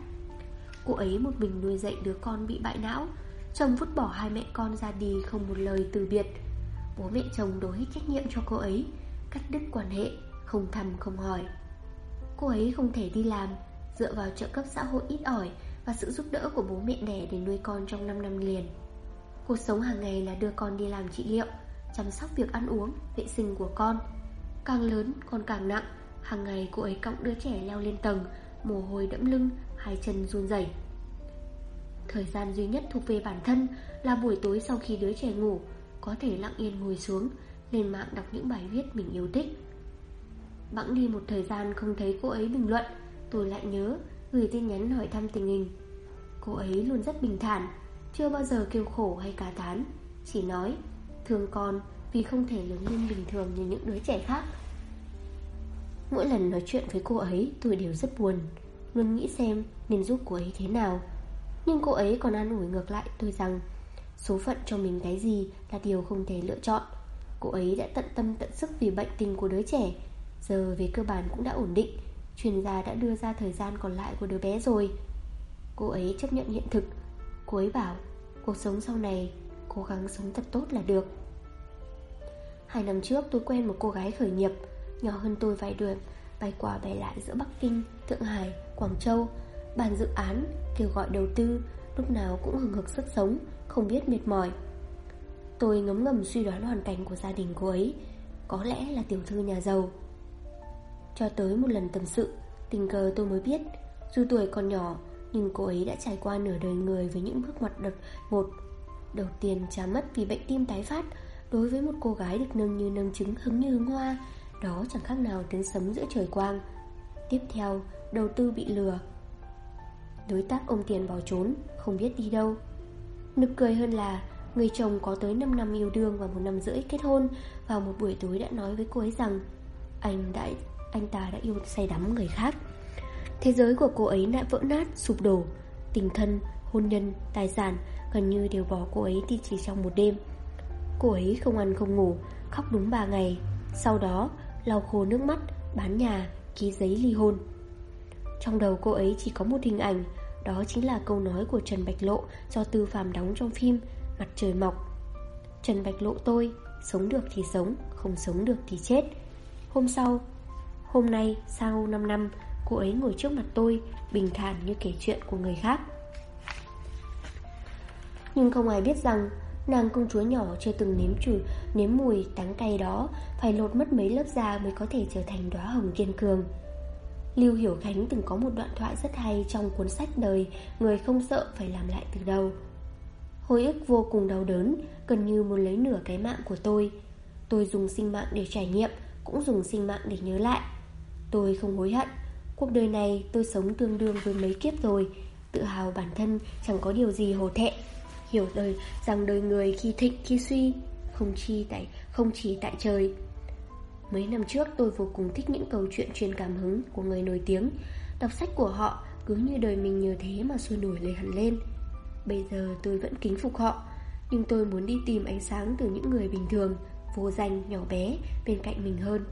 Speaker 1: Cô ấy một mình nuôi dạy đứa con bị bại não, Chồng vứt bỏ hai mẹ con ra đi không một lời từ biệt. Bố mẹ chồng đổ hết trách nhiệm cho cô ấy, Cắt đứt quan hệ, Không thăm không hỏi. Cô ấy không thể đi làm, Dựa vào trợ cấp xã hội ít ỏi Và sự giúp đỡ của bố mẹ đẻ để nuôi con trong 5 năm liền. Cuộc sống hàng ngày là đưa con đi làm trị liệu. Chăm sóc việc ăn uống, vệ sinh của con. Càng lớn con càng nặng. Hàng ngày cô ấy cõng đứa trẻ leo lên tầng Mồ hôi đẫm lưng Hai chân run rẩy. Thời gian duy nhất thuộc về bản thân Là buổi tối sau khi đứa trẻ ngủ Có thể lặng yên ngồi xuống Lên mạng đọc những bài viết mình yêu thích. Bẵng đi một thời gian không thấy cô ấy bình luận Tôi lại nhớ Gửi tin nhắn hỏi thăm tình hình. Cô ấy luôn rất bình thản chưa bao giờ kêu khổ hay cá tán Chỉ nói Thương con vì không thể lớn lên bình thường như những đứa trẻ khác. Mỗi lần nói chuyện với cô ấy, Tôi đều rất buồn, Luôn nghĩ xem nên giúp cô ấy thế nào. Nhưng cô ấy còn an ủi ngược lại tôi rằng, Số phận cho mình cái gì Là điều không thể lựa chọn. Cô ấy đã tận tâm tận sức vì bệnh tình của đứa trẻ, Giờ về cơ bản cũng đã ổn định, Chuyên gia đã đưa ra thời gian còn lại của đứa bé rồi. Cô ấy chấp nhận hiện thực. Cô ấy bảo, Cuộc sống sau này, Cố gắng sống thật tốt là được. Hai năm trước tôi quen một cô gái khởi nghiệp Nhỏ hơn tôi vài tuổi, Bay qua bay lại giữa Bắc Kinh, Thượng Hải, Quảng Châu. Bàn dự án, kêu gọi đầu tư Lúc nào cũng hừng hực sức sống Không biết mệt mỏi. Tôi ngấm ngầm suy đoán hoàn cảnh của gia đình cô ấy Có lẽ là tiểu thư nhà giàu. Cho tới một lần tâm sự Tình cờ tôi mới biết Dù tuổi còn nhỏ nhưng cô ấy đã trải qua nửa đời người với những bước ngoặt đợt một Đầu tiên cha mất vì bệnh tim tái phát Đối với một cô gái được nâng như nâng trứng hứng như hứng hoa Đó chẳng khác nào tiếng sấm giữa trời quang. Tiếp theo, đầu tư bị lừa. Đối tác ôm tiền bỏ trốn, không biết đi đâu. Nực cười hơn là Người chồng có tới 5 năm yêu đương và một năm rưỡi kết hôn Vào một buổi tối đã nói với cô ấy rằng Anh đã anh ta đã yêu say đắm người khác. Thế giới của cô ấy đã vỡ nát, sụp đổ. Tình thân, hôn nhân, tài sản Gần như đều bỏ cô ấy đi chỉ trong một đêm. Cô ấy không ăn không ngủ Khóc đúng 3 ngày. Sau đó lau khô nước mắt Bán nhà, ký giấy ly hôn. Trong đầu cô ấy chỉ có một hình ảnh Đó chính là câu nói của Trần Bạch Lộ Do Tư Phạm đóng trong phim Mặt trời mọc. Trần Bạch Lộ tôi Sống được thì sống Không sống được thì chết. Hôm sau Hôm nay sau 5 năm Cô ấy ngồi trước mặt tôi Bình thản như kể chuyện của người khác. Nhưng không ai biết rằng Nàng công chúa nhỏ chưa từng nếm chửi Nếm mùi táng cay đó, Phải lột mất mấy lớp da mới có thể trở thành đóa hồng kiên cường. Lưu Hiểu Khánh từng có một đoạn thoại rất hay Trong cuốn sách đời, Người không sợ phải làm lại từ đầu Hồi ức vô cùng đau đớn, Gần như muốn lấy nửa cái mạng của tôi. Tôi dùng sinh mạng để trải nghiệm, Cũng dùng sinh mạng để nhớ lại. Tôi không hối hận, Cuộc đời này tôi sống tương đương với mấy kiếp rồi. Tự hào bản thân chẳng có điều gì hổ thẹn hiểu đời rằng đời người khi thịnh khi suy, không chi tại không chỉ tại trời. Mấy năm trước tôi vô cùng thích những câu chuyện truyền cảm hứng của người nổi tiếng, đọc sách của họ cứ như đời mình nhờ thế mà sôi nổi lên hẳn lên. Bây giờ tôi vẫn kính phục họ, nhưng tôi muốn đi tìm ánh sáng từ những người bình thường, vô danh, nhỏ bé bên cạnh mình hơn.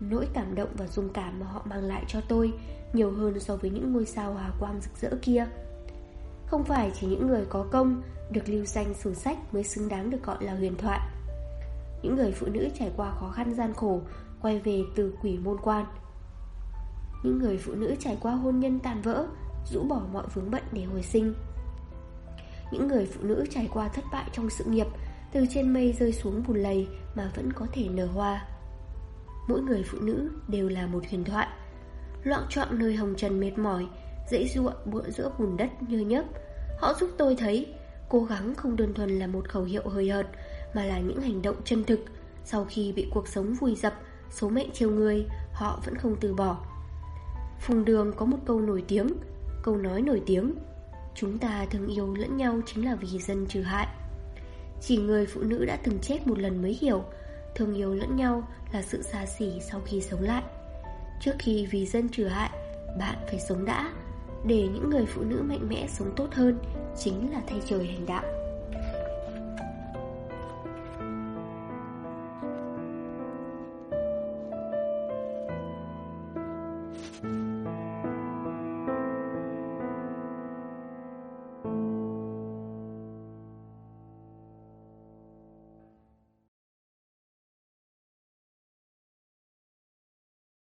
Speaker 1: Nỗi cảm động và dung cảm mà họ mang lại cho tôi nhiều hơn so với những ngôi sao hòa quang rực rỡ kia. Không phải chỉ những người có công được lưu danh sử sách mới xứng đáng được gọi là huyền thoại. Những người phụ nữ trải qua khó khăn gian khổ quay về từ quỷ môn quan. Những người phụ nữ trải qua hôn nhân tàn vỡ, rũ bỏ mọi vướng bận để hồi sinh. Những người phụ nữ trải qua thất bại trong sự nghiệp, từ trên mây rơi xuống bùn lầy mà vẫn có thể nở hoa. Mỗi người phụ nữ đều là một huyền thoại. Loạn trọng nơi hồng trần mệt mỏi, dãy ruộng bựa giữa bùn đất nhơ nhấp. Họ giúp tôi thấy cố gắng không đơn thuần là một khẩu hiệu hời hợt, mà là những hành động chân thực. Sau khi bị cuộc sống vùi dập, số mệnh chiều người, họ vẫn không từ bỏ. Phùng Đường có một câu nổi tiếng, câu nói nổi tiếng. Chúng ta thương yêu lẫn nhau chính là vì dân trừ hại. Chỉ người phụ nữ đã từng chết một lần mới hiểu, thương yêu lẫn nhau là sự xa xỉ sau khi sống lại. Trước khi vì dân trừ hại, bạn phải sống đã, để những người phụ nữ mạnh mẽ sống tốt hơn chính là thay trời hành đạo.